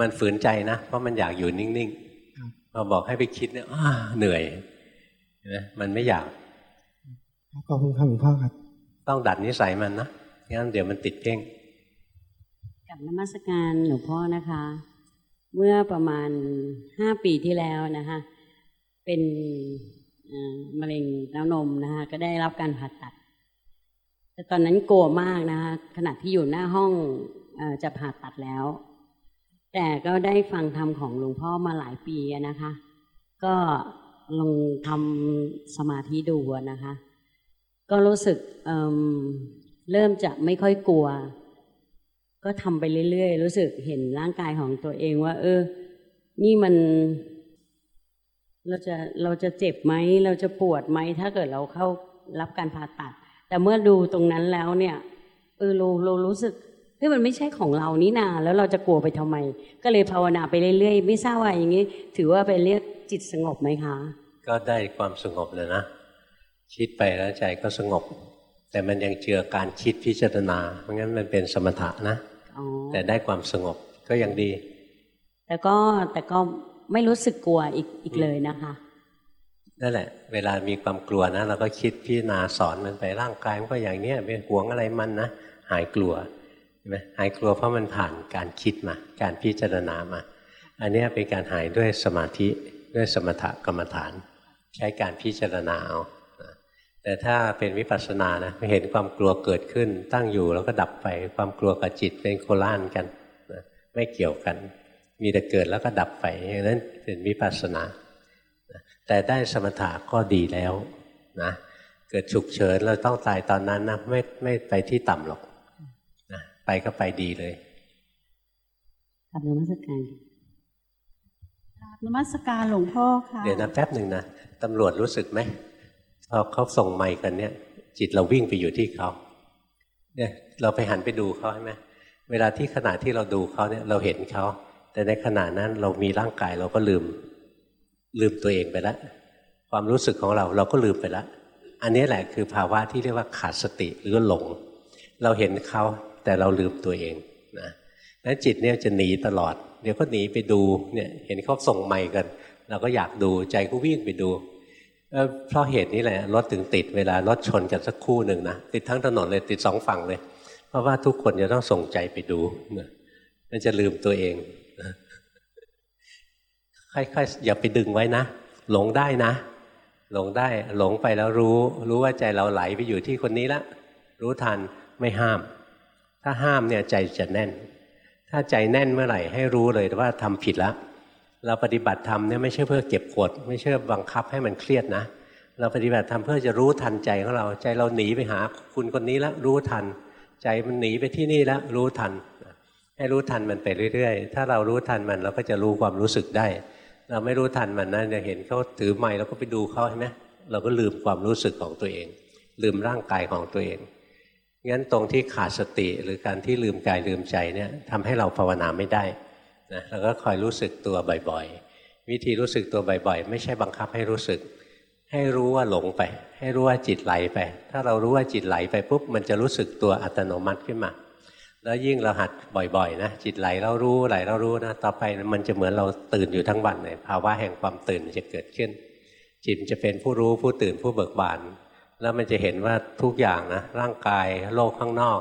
มันฝืนใจนะ เพราะมันอยากอยู่นิ่งครับๆพอบอกให้ไปคิดเนี่ยอ้าเหนื่อยเห็นไหมมันไม่อยากขอบคุณครับหลวงพ่อครับ ต้องดัดนิสัยมันนะ งั้นเดี๋ยวมันติดเพ่งกับนมัสการหลวงพ่อนะคะ เมื่อประมาณห้าปีที่แล้วนะคะเป็นมะเร็งเต้านมนะคะก็ได้รับการผ่าตัด แต่ตอนนั้นกลัวมากนะคะขณะที่อยู่หน้าห้องอจะผ่าตัดแล้ว แต่ก็ได้ฟังธรรมของหลวงพ่อมาหลายปีนะคะ ก็ลองทำสมาธิดูนะคะ ก็รู้สึก เริ่มจะไม่ค่อยกลัว ก็ทำไปเรื่อยๆ รู้สึกเห็นร่างกายของตัวเองว่า เออ นี่มัน เราจะเราจะเจ็บไหม เราจะปวดไหม ถ้าเกิดเราเข้ารับการผ่าตัด แต่เมื่อดูตรงนั้นแล้วเนี่ย เออเราเรารู้สึกเฮ้ยมันไม่ใช่ของเรานี่นา แล้วเราจะกลัวไปทำไม ก็เลยภาวนาไปเรื่อยๆ ไม่ทราบว่าอย่างนี้ ถือว่าเป็นเรียกจิตสงบไหมคะ ก็ได้ความสงบเลยนะ คิดไปแล้วใจก็สงบ แต่มันยังเจือการคิดพิจารณา เพราะงั้นมันเป็นสมถะนะอ๋อแต่ได้ความสงบก็ยังดี แต่ก็แต่ก็ไม่รู้สึกกลัวอีกอีกเลยนะคะนั่นแหละ เวลามีความกลัวนะเราก็คิดพิจารณาสอนมันไปร่างกายมันก็อย่างเนี้ยเป็นห่วงอะไรมันนะหายกลัวเห็นไหมหายกลัวเพราะมันผ่านการคิดมา การพิจารณามา อันเนี้ยเป็นการหายด้วยสมาธิด้วยสมถกรรมฐาน ใช้การพิจารณาเอานะ แต่ถ้าเป็นวิปัสสนานะเห็นความกลัวเกิดขึ้น ตั้งอยู่แล้วก็ดับไปความกลัวกับจิตเป็นโคล่านกันนะไม่เกี่ยวกัน มีแต่เกิดแล้วก็ดับไปอย่างนั้นเป็นวิปัสสนาแต่ได้สมถะก็ดีแล้วนะเกิดฉุกเฉินเราต้องตายตอนนั้นนะไม่ไม่ไปที่ต่ำหรอกนะไปก็ไปดีเลยกับนมัสการกราบนมัสการหลวงพ่อค่ะเดี๋ยวนะแป๊บหนึ่งนะตำรวจรู้สึกไหม พอเขาส่งไมค์กันเนี่ย จิตเราวิ่งไปอยู่ที่เขาเนี่ยเราไปหันไปดูเขาใช่ไหมเวลาที่ขณะที่เราดูเขาเนี่ยเราเห็นเขา แต่ในขณะนั้นเรามีร่างกายเราก็ลืม ลืมตัวเองไปแล้วความรู้สึกของเราเราก็ลืมไปแล้วอันนี้แหละคือภาวะที่เรียกว่าขาดสติหรือหลง เราเห็นเขาแต่เราลืมตัวเองนะนั้นจิตเนี่ยจะหนีตลอด เดี๋ยวก็หนีไปดูเนี่ยเห็นเขาส่งไมค์กัน เราก็อยากดูใจก็วิ่งไปดู เพราะเหตุนี้แหละรถถึงติดเวลารถชนกันสักคู่หนึ่งนะติดทั้งถนนเลยติดสองฝั่งเลย เพราะว่าทุกคนจะต้องส่งใจไปดูนะมันจะลืมตัวเองค่อยๆอย่าไปดึงไว้นะ หลงได้นะ หลงได้หลงไปแล้วรู้ รู้ว่าใจเราไหลไปอยู่ที่คนนี้ละรู้ทันไม่ห้าม ถ้าห้ามเนี่ยใจจะแน่น ถ้าใจแน่นเมื่อไหร่ให้รู้เลยว่าทำผิดแล้ว เราปฏิบัติธรรมเนี่ยไม่ใช่เพื่อเก็บกด ไม่ใช่บังคับให้มันเครียดนะ เราปฏิบัติธรรมเพื่อจะรู้ทันใจของเราใจเราหนีไปหาคุณคนนี้แล้วรู้ทัน ใจมันหนีไปที่นี่แล้วรู้ทัน ให้รู้ทันมันไปเรื่อยๆ ถ้าเรารู้ทันมันเราก็จะรู้ความรู้สึกได้ เราไม่รู้ทันมันนะจะเห็นเขาถือไม้เราก็ไปดูเขาใช่ไหมเราก็ลืมความรู้สึกของตัวเอง ลืมร่างกายของตัวเองงั้นตรงที่ขาดสติหรือการที่ลืมกายลืมใจเนี่ยทำให้เราภาวนาไม่ได้ นะเราก็คอยรู้สึกตัวบ่อยๆ วิธีรู้สึกตัวบ่อยๆ ไม่ใช่บังคับให้รู้สึก ให้รู้ว่าหลงไป ให้รู้ว่าจิตไหลไป ถ้าเรารู้ว่าจิตไหลไปปุ๊บมันจะรู้สึกตัวอัตโนมัติขึ้นมา แล้วยิ่งเราหัดบ่อยๆนะจิตไหลเรารู้ไหลเรารู้นะต่อไปมันจะเหมือนเราตื่นอยู่ทั้งวันเลยภาวะแห่งความตื่นจะเกิดขึ้น จิตจะเป็นผู้รู้ผู้ตื่นผู้เบิกบาน แล้วมันจะเห็นว่าทุกอย่างนะร่างกายโลกข้างนอก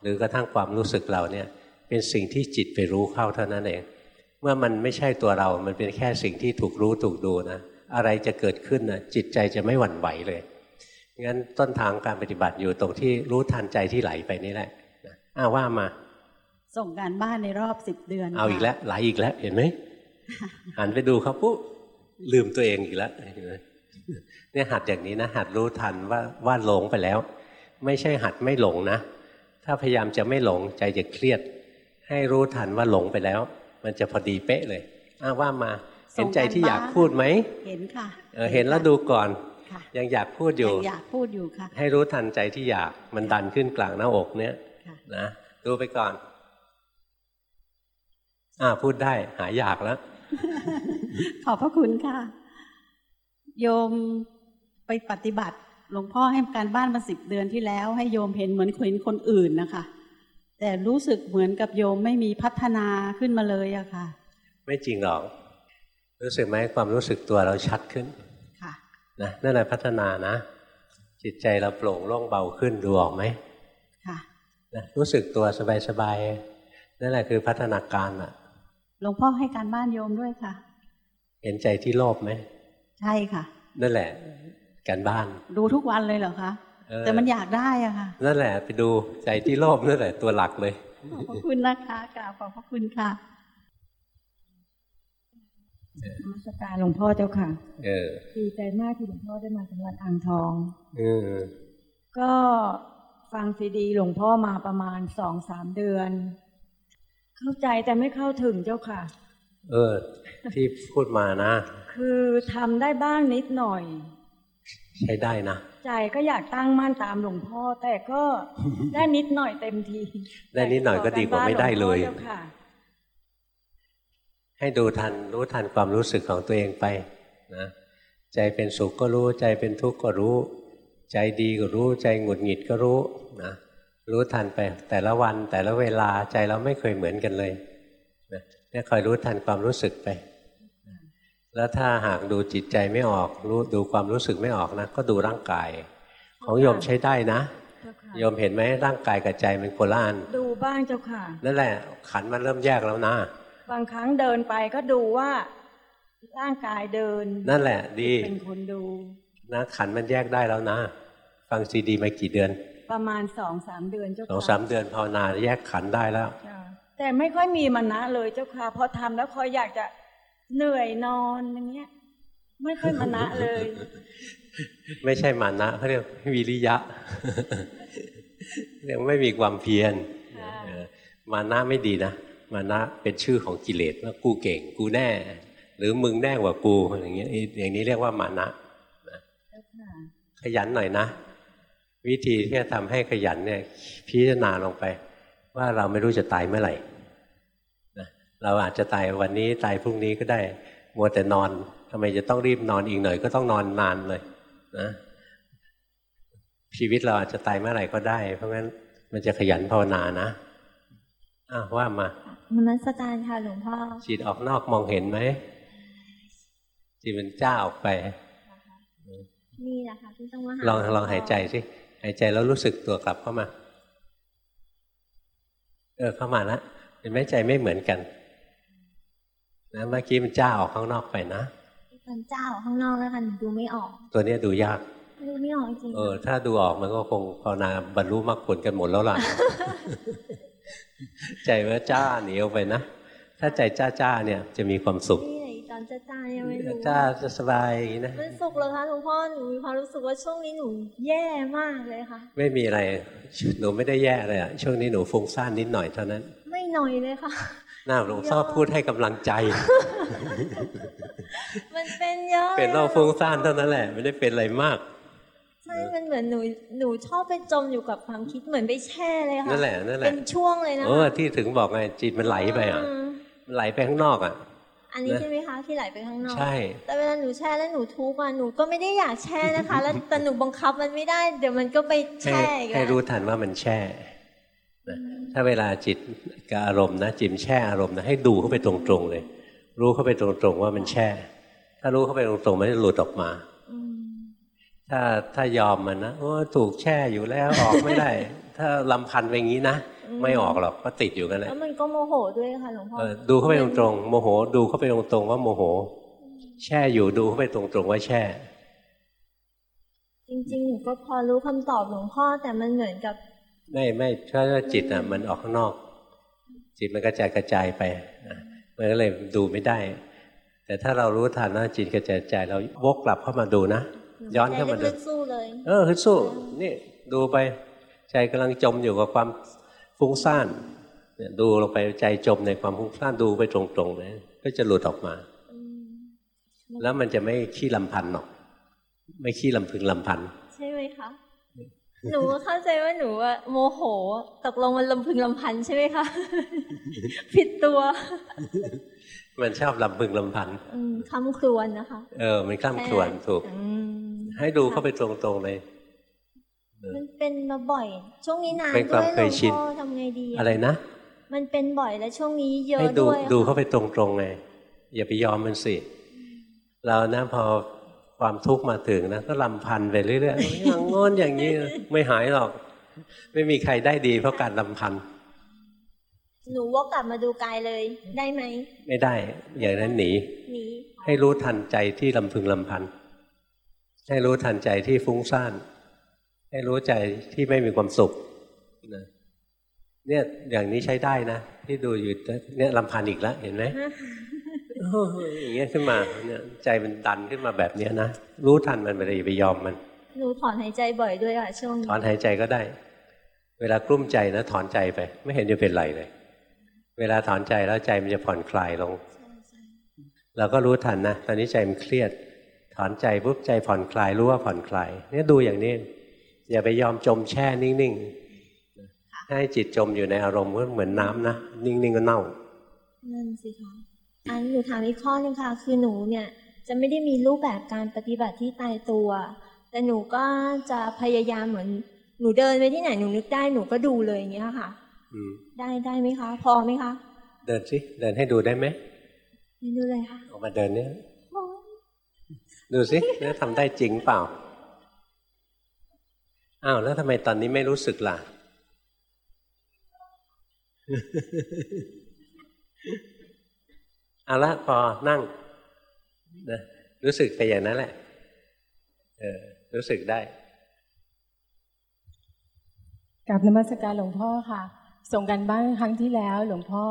หรือกระทั่งความรู้สึกเราเนี่ย เป็นสิ่งที่จิตไปรู้เข้าเท่านั้นเอง เมื่อมันไม่ใช่ตัวเรา มันเป็นแค่สิ่งที่ถูกรู้ถูกดูนะ อะไรจะเกิดขึ้นนะจิตใจจะไม่หวั่นไหวเลย งั้นต้นทางการปฏิบัติอยู่ตรงที่รู้ทันใจที่ไหลไปนี่แหละอ้าว่ามา ส่งการบ้านในรอบสิบเดือน เอาอีกแล้วไหลอีกแล้ว เห็นไหมหันไปดูเขาปุ๊บลืมตัวเองอีกแล้วเนี่ยหัดอย่างนี้นะหัดรู้ทันว่าว่าหลงไปแล้ว ไม่ใช่หัดไม่หลงนะ ถ้าพยายามจะไม่หลงใจจะเครียด ให้รู้ทันว่าหลงไปแล้ว มันจะพอดีเป๊ะเลยอ้าว่ามาเห็นใจที่อยากพูดไหมเห็นค่ะเออเห็นแล้วดูก่อนค่ะยังอยากพูดอยู่ยังอยากพูดอยู่ค่ะ ให้รู้ทันใจที่อยากมันดันขึ้นกลางหน้าอกเนี่ยค่ะนะดูไปก่อน อ่าพูดได้หายอยากแล้ว ขอบพระคุณค่ะ โยมไปปฏิบัติ หลวงพ่อให้การบ้านมาสิบเดือนที่แล้ว ให้โยมเห็นเหมือนเห็นคนอื่นนะคะ แต่รู้สึกเหมือนกับโยมไม่มีพัฒนาขึ้นมาเลยอะค่ะ ไม่จริงหรอก รู้สึกไหมความรู้สึกตัวเราชัดขึ้นค่ะนะนั่นแหละพัฒนานะ จิตใจเราโปร่งโล่งเบาขึ้นดูออกไหมค่ะนะรู้สึกตัวสบายๆนั่นแหละคือพัฒนาการอะหลวงพ่อให้การบ้านโยมด้วยค่ะ เห็นใจที่โลภไหมใช่ค่ะ นั่นแหละ การบ้าน ดูทุกวันเลยเหรอคะเออ แต่มันอยากได้อะค่ะ นั่นแหละไปดูใจที่โลภนั่นแหละตัวหลักเลย ขอบพระคุณนะคะกราบขอบพระคุณค่ะนมัสการหลวงพ่อเจ้าค่ะ เออดีใจมากที่หลวงพ่อได้มาจังหวัดอ่างทอง เออ ก็ฟังซีดีหลวงพ่อมาประมาณสองสามเดือน เข้าใจแต่ไม่เข้าถึงเจ้าค่ะ เออ ที่พูดมานะ คือทำได้บ้างนิดหน่อย ใช้ได้นะ ใจก็อยากตั้งมั่นตามหลวงพ่อ แต่ก็ได้นิดหน่อยเต็มที ได้นิดหน่อยก็ดีกว่าไม่ได้เลยขอการบ้านหวงพ่อเจ้าค่ะให้ดูทันรู้ทันความรู้สึกของตัวเองไปนะใจเป็นสุขก็รู้ ใจเป็นทุกข์ก็รู้ ใจดีก็รู้ ใจหงุดหงิดก็รู้นะรู้ทันไป แต่ละวันแต่ละเวลาใจเราไม่เคยเหมือนกันเลยนะเนี่ยคอยรู้ทันความรู้สึกไปนะ แล้วถ้าหากดูจิตใจไม่ออกรู้ดูความรู้สึกไม่ออกนะ ก็ดูร่างกาย ของโยมใช้ได้นะเจ้าค่ะโยมเห็นไหมร่างกายกับใจเป็นคนละอันดูบ้างเจ้าค่ะ นั่นแหละ ขันมันเริ่มแยกแล้วนะ บางครั้งเดินไปก็ดูว่า ร่างกายเดิน นั่นแหละ ดีเป็นคนดูนะขันมันแยกได้แล้วนะ ฟังซีดีมากี่เดือน ประมาณสองสามเดือนเจ้าสองค่ะสามเดือนภาวนาแยกขันได้แล้วจ้ะแต่ไม่ค่อยมีมานะเลยเจ้าค่ะพอทำแล้วคอยอยากจะ เหนื่อยนอนอย่างเงี้ย ไม่ค่อยมานะเลย ไม่ใช่มานะเขาเรียกวิริยะเรียกไม่มีความเพียรค่ะเออมานะไม่ดีนะมานะเป็นชื่อของกิเลสว่ากูเก่ง กูแน่ หรือมึงแน่กว่ากูอย่างเงี้ยอย่างนี้เรียกว่ามานะเจ้าค่ะขยันหน่อยนะ วิธีที่จะทำให้ขยันเนี่ยพิจารณาลงไป ว่าเราไม่รู้จะตายเมื่อไหร่นะ เราอาจจะตายวันนี้ตายพรุ่งนี้ก็ได้มัวแต่นอนทำไมจะต้องรีบนอนอีกหน่อยก็ต้องนอนนานเลยนะชีวิตเราอาจจะตายเมื่อไหร่ก็ได้ เพราะงั้นมันจะขยันภาวนานะอ้าวว่ามานมัสการค่ะหลวงพ่อจิตออกนอกมองเห็นไหมจิตมันจ้าออกไปนี่แหละค่ะที่ต้องมาหาลองลองหายใจสิหายใจแล้วรู้สึกตัวกลับเข้ามา เออเข้ามาแล้วเห็นไหมใจไม่เหมือนกัน นะเมื่อกี้มันจ้าออกข้างนอกไปนะตอนเจ้าข้างนอกแล้วกันดูไม่ออก ตัวเนี้ยดูยากดูไม่ออกจริงเออถ้าดูออกมันก็คงภาวนาบรรลุมรรคผลกันหมดแล้วล่ะใจว่าจ้าหนีออกไปนะถ้าใจจ้าจ้าๆเนี่ยจะมีความสุขนี่ไหนตอนจะจ้ายังไม่รู้จ้าจะสบายอย่างนี้นะมันสุขเหรอคะหลวงพ่อหนูมีความรู้สึกว่าช่วงนี้หนูแย่มากเลยค่ะ ไม่มีอะไรหนูไม่ได้แย่เลยอะช่วงนี้หนูฟุ้งซ่านนิดหน่อยเท่านั้น ไม่หน่อยเลยค่ะห น้าหลวงพ่อพูดให้กำลังใจ มันเป็นเยอะ เป็นโรคฟุ้งซ่านเท่านั้นแหละ ไม่ได้เป็นอะไรมากใช่ มันเหมือนหนูหนูชอบไปจมอยู่กับความคิดเหมือนไปแช่เลยค่ะนั่นแหละนั่นแหเป็ละนช่วงเลยนะเออที่ถึงบอกไงจิตมันไหลไปอะมมันไหลไปข้างนอกอะ อันนี้นะใช่ไหมคะที่ไหลไปข้างนอก ใช่ แต่เวลาหนูแช่แล้วหนูทุกข์อะหนูก็ไม่ได้อยากแช่นะคะ แล้วแต่หนูบังคับมันไม่ได้ เดี๋ยวมันก็ไปให้แช่อีกให้แล้วรู้ทันว่ามันแช่นะ ถ้าเวลาจิตกับอารมณ์นะจิตแช่อารมณ์นะให้ดูเข้าไปตรงๆเลย รู้เข้าไปตรงๆว่ามันแช่ ถ้ารู้เข้าไปตรงๆมันจะหลุดออกมาอืมถ้าถ้ายอมมันนะโอ้ถูกแช่อยู่แล้วออกไม่ได้ ถ้าลำพันไปอย่างนี้นะไม่ออกหรอกก็ติดอยู่กันแหละแล้วมันก็โมโหด้วยค่ะหลวงพ่อเออดูเข้าไปตรงๆโมโห ดูเข้าไปตรงๆว่าโมโห แช่อยู่ดูเข้าไปตรงๆว่าแช่ จริงๆหนูก็พอรู้คำตอบหลวงพ่อแต่มันเหมือนกับ ไม่ไม่เพราะว่าจิตอะมันออกข้างนอก จิตมันกระจายกระจายไปอะมันก็เลยดูไม่ได้ แต่ถ้าเรารู้ทันว่าจิตกระจายกระจายเราวกกลับเข้ามาดูนะย้อนเข้ามาดูใจลึกๆสู้เลยเออฮึดสู้นี่ดูไปใจกำลังจมอยู่กับความฟุ้งซ่านเนี่ยดูลงไปใจจมในความฟุ้งซ่านดูไปตรงๆเลยก็จะหลุดออกมาอืมแล้วมันจะไม่ขี้ลำพันหรอก ไม่ขี้ลำพึงลำพัน ใช่ไหมคะ หนูเข้าใจว่าหนูอะโมโห ตกลงมันลำพึงลำพันใช่ไหมคะ ผิดตัว มันชอบลำพึงลำพันอืมคำครวญนะคะ เออ มันข้ามครวนถูกอืมให้ดูเข้าไปตรงๆเลย มันเป็นมาบ่อย ช่วงนี้นานเป็นความด้วยเคยชินหลวงพ่อทำไงดี อะไรนะ มันเป็นบ่อยและช่วงนี้เยอะให้ดูด้วยอะดูค่ะเข้าไปตรงๆไงอย่าไปยอมมันสิ เรานะพอ ความทุกข์มาถึงนะก็ลำพันไปเรื่อยๆอย่างงอนอย่างนี้ไม่หายหรอก ไม่มีใครได้ดีเพราะการลำพัน หนูวกกลับมาดูกายเลยได้ไหม ไม่ได้ อย่างนั้นหนีหนีให้รู้ทันใจที่ลำพึงลำพัน ให้รู้ทันใจที่ฟุ้งซ่าน ให้รู้ใจที่ไม่มีความสุขนะเนี่ยอย่างนี้ใช้ได้นะ ที่ดูอยู่เนี่ยลำพันอีกแล้วเห็นไหมโอ้โห อย่างเงี้ยขึ้นมาเนี่ยใจมันดันขึ้นมาแบบเนี้ยนะรู้ทันมันไปเลยอย่าไปยอมมันหนูถอนหายใจบ่อยด้วยค่ะช่วงถนี้อนหายใจก็ได้ เวลากลุ้มใจนะถอนใจไป ไม่เห็นจะเป็นไรเลย เวลาถอนใจแล้วใจมันจะผ่อนคลายลงเราก็รู้ทันนะตอนนี้ใจมันเครียด ถอนใจปุ๊บใจผ่อนคลายรู้ว่าผ่อนคลายเนี่ยดูอย่างนี้ อย่าไปยอมจมแช่นิ่งๆให้จิตจมอยู่ในอารมณ์ก็เหมือนน้ำนะนิ่งๆก็เน่านั่นสิคะ อันหนูถามอีกข้อหนึงค่ะ คือหนูเนี่ยจะไม่ได้มีรูปแบบการปฏิบัติที่ตายตัว แต่หนูก็จะพยายามเหมือนหนูเดินไปที่ไหนหนูนึกได้หนูก็ดูเลยอย่างเงี้ยค่ะอืมได้ได้ไหมคะ พอไหมคะ เดินสิเดินให้ดูได้ไหมไม่ดูเลยค่ะออกมาเดินเนี่ยดูสิแล้วทำได้จริงเปล่าอ้าวแล้วทำไมตอนนี้ไม่รู้สึกล่ะ เอาละพอนั่งนะรู้สึกไปอย่างนั้นแหละเออรู้สึกได้กับนมัสการหลวงพ่อค่ะ ส่งกันบ้านครั้งที่แล้วหลวงพ่อ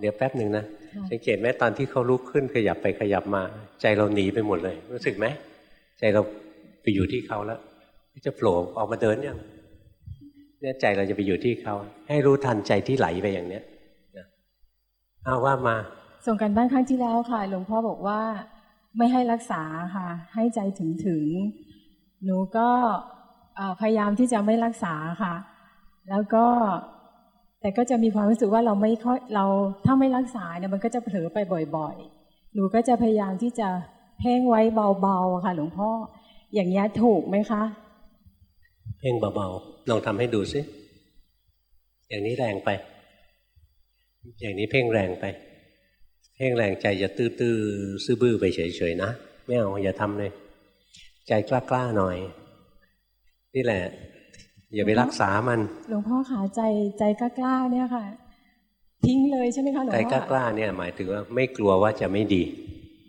เดี๋ยวแป๊บหนึ่งนะค่ะสังเกตไหมตอนที่เขาลุกขึ้นขยับไปขยับมา ใจเราหนีไปหมดเลย รู้สึกไหมใจเราไปอยู่ที่เขาแล้วจะโผล่ออกมาเดินยังเนี่ยใจเราจะไปอยู่ที่เขา ให้รู้ทันใจที่ไหลไปอย่างเนี้ยนะเอาว่ามา ส่งกันบ้านครั้งที่แล้วค่ะ หลวงพ่อบอกว่าไม่ให้รักษาค่ะ ให้ใจถึงถึง หนูก็พยายามที่จะไม่รักษาค่ะ แล้วก็แต่ก็จะมีความรู้สึกว่าเราไม่ค่อยเราถ้าไม่รักษาเนี่ยมันก็จะเผลอไปบ่อยๆ หนูก็จะพยายามที่จะเพ่งไว้เบาๆค่ะ หลวงพ่อ อย่างนี้ถูกไหมคะ เพ่งเบาๆลองทำให้ดูสิอย่างนี้แรงไป อย่างนี้เพ่งแรงไป เพ่งแรงใจจะตื้อๆซื่อบื้อไปเฉยๆนะไม่เอาอย่าทำเลย ใจกล้าๆหน่อย นี่แหละ อย่าไปรักษามัน หลวงพ่อขาใจใจกล้าๆเนี่ยค่ะ ทิ้งเลยใช่ไหมคะหลวงใจพ่อกล้าๆเนี่ย หมายถึงว่าไม่กลัวว่าจะไม่ดี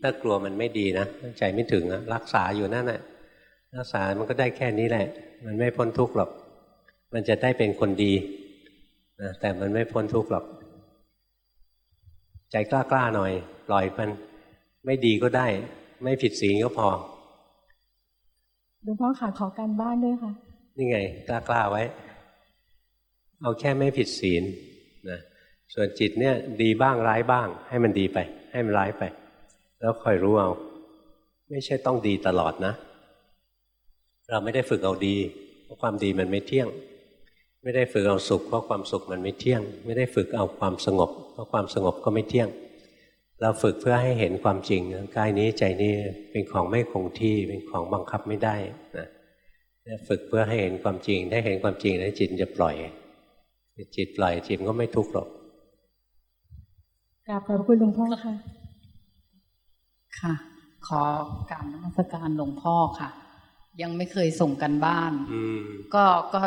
ถ้ากลัวมันไม่ดีนะใจไม่ถึงนะรักษาอยู่นั่นแหละรักษามันก็ได้แค่นี้แหละ มันไม่พ้นทุกข์หรอก มันจะได้เป็นคนดีนะแต่มันไม่พ้นทุกข์หรอก ใจกล้าๆหน่อยปล่อยมันไม่ดีก็ได้ ไม่ผิดศีลก็พอหลวงพ่อค่ะขอการบ้านด้วยค่ะ นี่ไง กล้าๆไว้ เอาแค่ไม่ผิดศีลนะส่วนจิตเนี่ย ดีบ้างร้ายบ้าง ให้มันดีไป ให้มันร้ายไป แล้วคอยรู้เอา ไม่ใช่ต้องดีตลอดนะ เราไม่ได้ฝึกเอาดีเพราะความดีมันไม่เที่ยง ไม่ได้ฝึกเอาสุขเพราะความสุขมันไม่เที่ยง ไม่ได้ฝึกเอาความสงบ เพราะความสงบก็ไม่เที่ยง เราฝึกเพื่อให้เห็นความจริงกายนี้ใจนี้เป็นของไม่คงที่เป็นของบังคับไม่ได้นะฝึกเพื่อให้เห็นความจริงถ้าเห็นความจริงแล้วจิตจะปล่อย จิตปล่อยจิตก็ไม่ทุกข์หรอกกราบขอบคุณหลวงพ่อค่ะ ค่ะ ขอกรารนมัสการหลวงพ่อค่ะ ยังไม่เคยส่งกันบ้านอืมก็ก็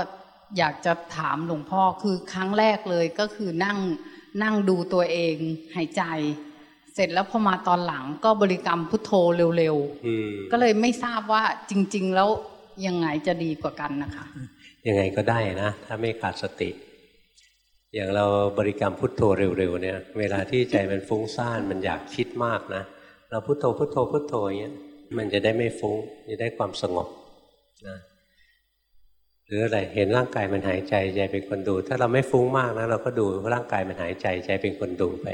อยากจะถามหลวงพ่อคือครั้งแรกเลยก็คือนั่งนั่งดูตัวเองหายใจ เสร็จแล้วพอมาตอนหลังก็บริกรรมพุทโธเร็วอืมๆก็เลยไม่ทราบว่าจริง ๆ แล้วยังไงจะดีกว่ากันนะคะ ยังไงก็ได้นะ ถ้าไม่ขาดสติ อย่างเราบริกรรมพุทโธเร็วๆเนี่ย เวลาที่ใจมันฟุ้งซ่านมันอยากคิดมากนะเราพุทโธพุทโธพุทโธอย่างเงี้ยมันจะได้ไม่ฟุ้งจะได้ความสงบนะ หรืออะไรเห็นร่างกายมันหายใจใจเป็นคนดู ถ้าเราไม่ฟุ้งมากนะเราก็ดูร่างกายมันหายใจใจเป็นคนดูไป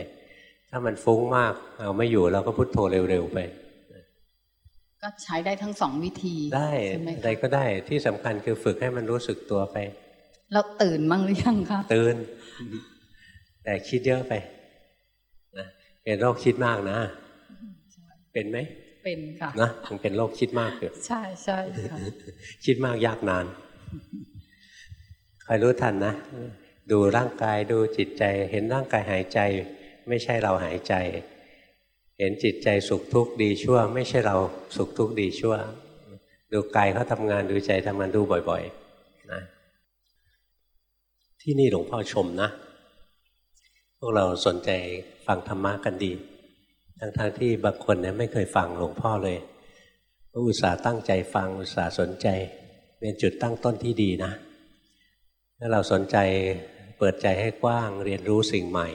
ถ้ามันฟุ้งมากเอาไม่อยู่เราก็พุทโธเร็วๆไป ก็ใช้ได้ทั้งสองวิธีได้ใช่ไหมอะไรคะก็ได้ที่สำคัญคือฝึกให้มันรู้สึกตัวไปแล้วตื่นมั้งหรือยังคะตื่น แต่คิดเยอะไปนะเป็นโรคคิดมากนะ เป็นไหมเป็นค่ะนะยังเป็นโรคคิดมากอยู่ใช่ใช่ค่ะคิดมากยากนาน คอยรู้ทันนะ ดูร่างกายดูจิตใจ เห็นร่างกายหายใจ ไม่ใช่เราหายใจ เห็นจิตใจสุขทุกข์ดีชั่ว ไม่ใช่เราสุขทุกข์ดีชั่ว ดูกายเขาทำงานดูใจทำงานดูบ่อยๆนะที่นี่หลวงพ่อชมนะ พวกเราสนใจฟังธรรมะกันดี ทั้งๆทที่บางคนเนี่ยไม่เคยฟังหลวงพ่อเลยก็อุตส่าห์ตั้งใจฟังอุตส่าห์สนใจ เป็นจุดตั้งต้นที่ดีนะ ถ้าเราสนใจเปิดใจให้กว้างเรียนรู้สิ่งใหม่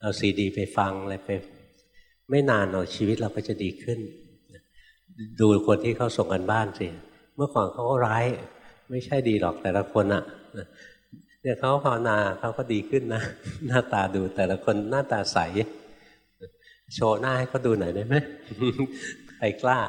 เอาซีดี ไปฟังอะไรไปไม่นานหรอกชีวิตเราก็จะดีขึ้น ดูคนที่เขาส่งกันบ้านสิเมื่อก่อนเขาก็ร้าย ไม่ใช่ดีหรอกแต่ละคนอะเนี่ยเขาภาวนาเขาก็ดีขึ้นนะ หน้าตาดูแต่ละคนหน้าตาใส โชว์หน้าให้เขาดูหน่อยได้ไหมใครกล้า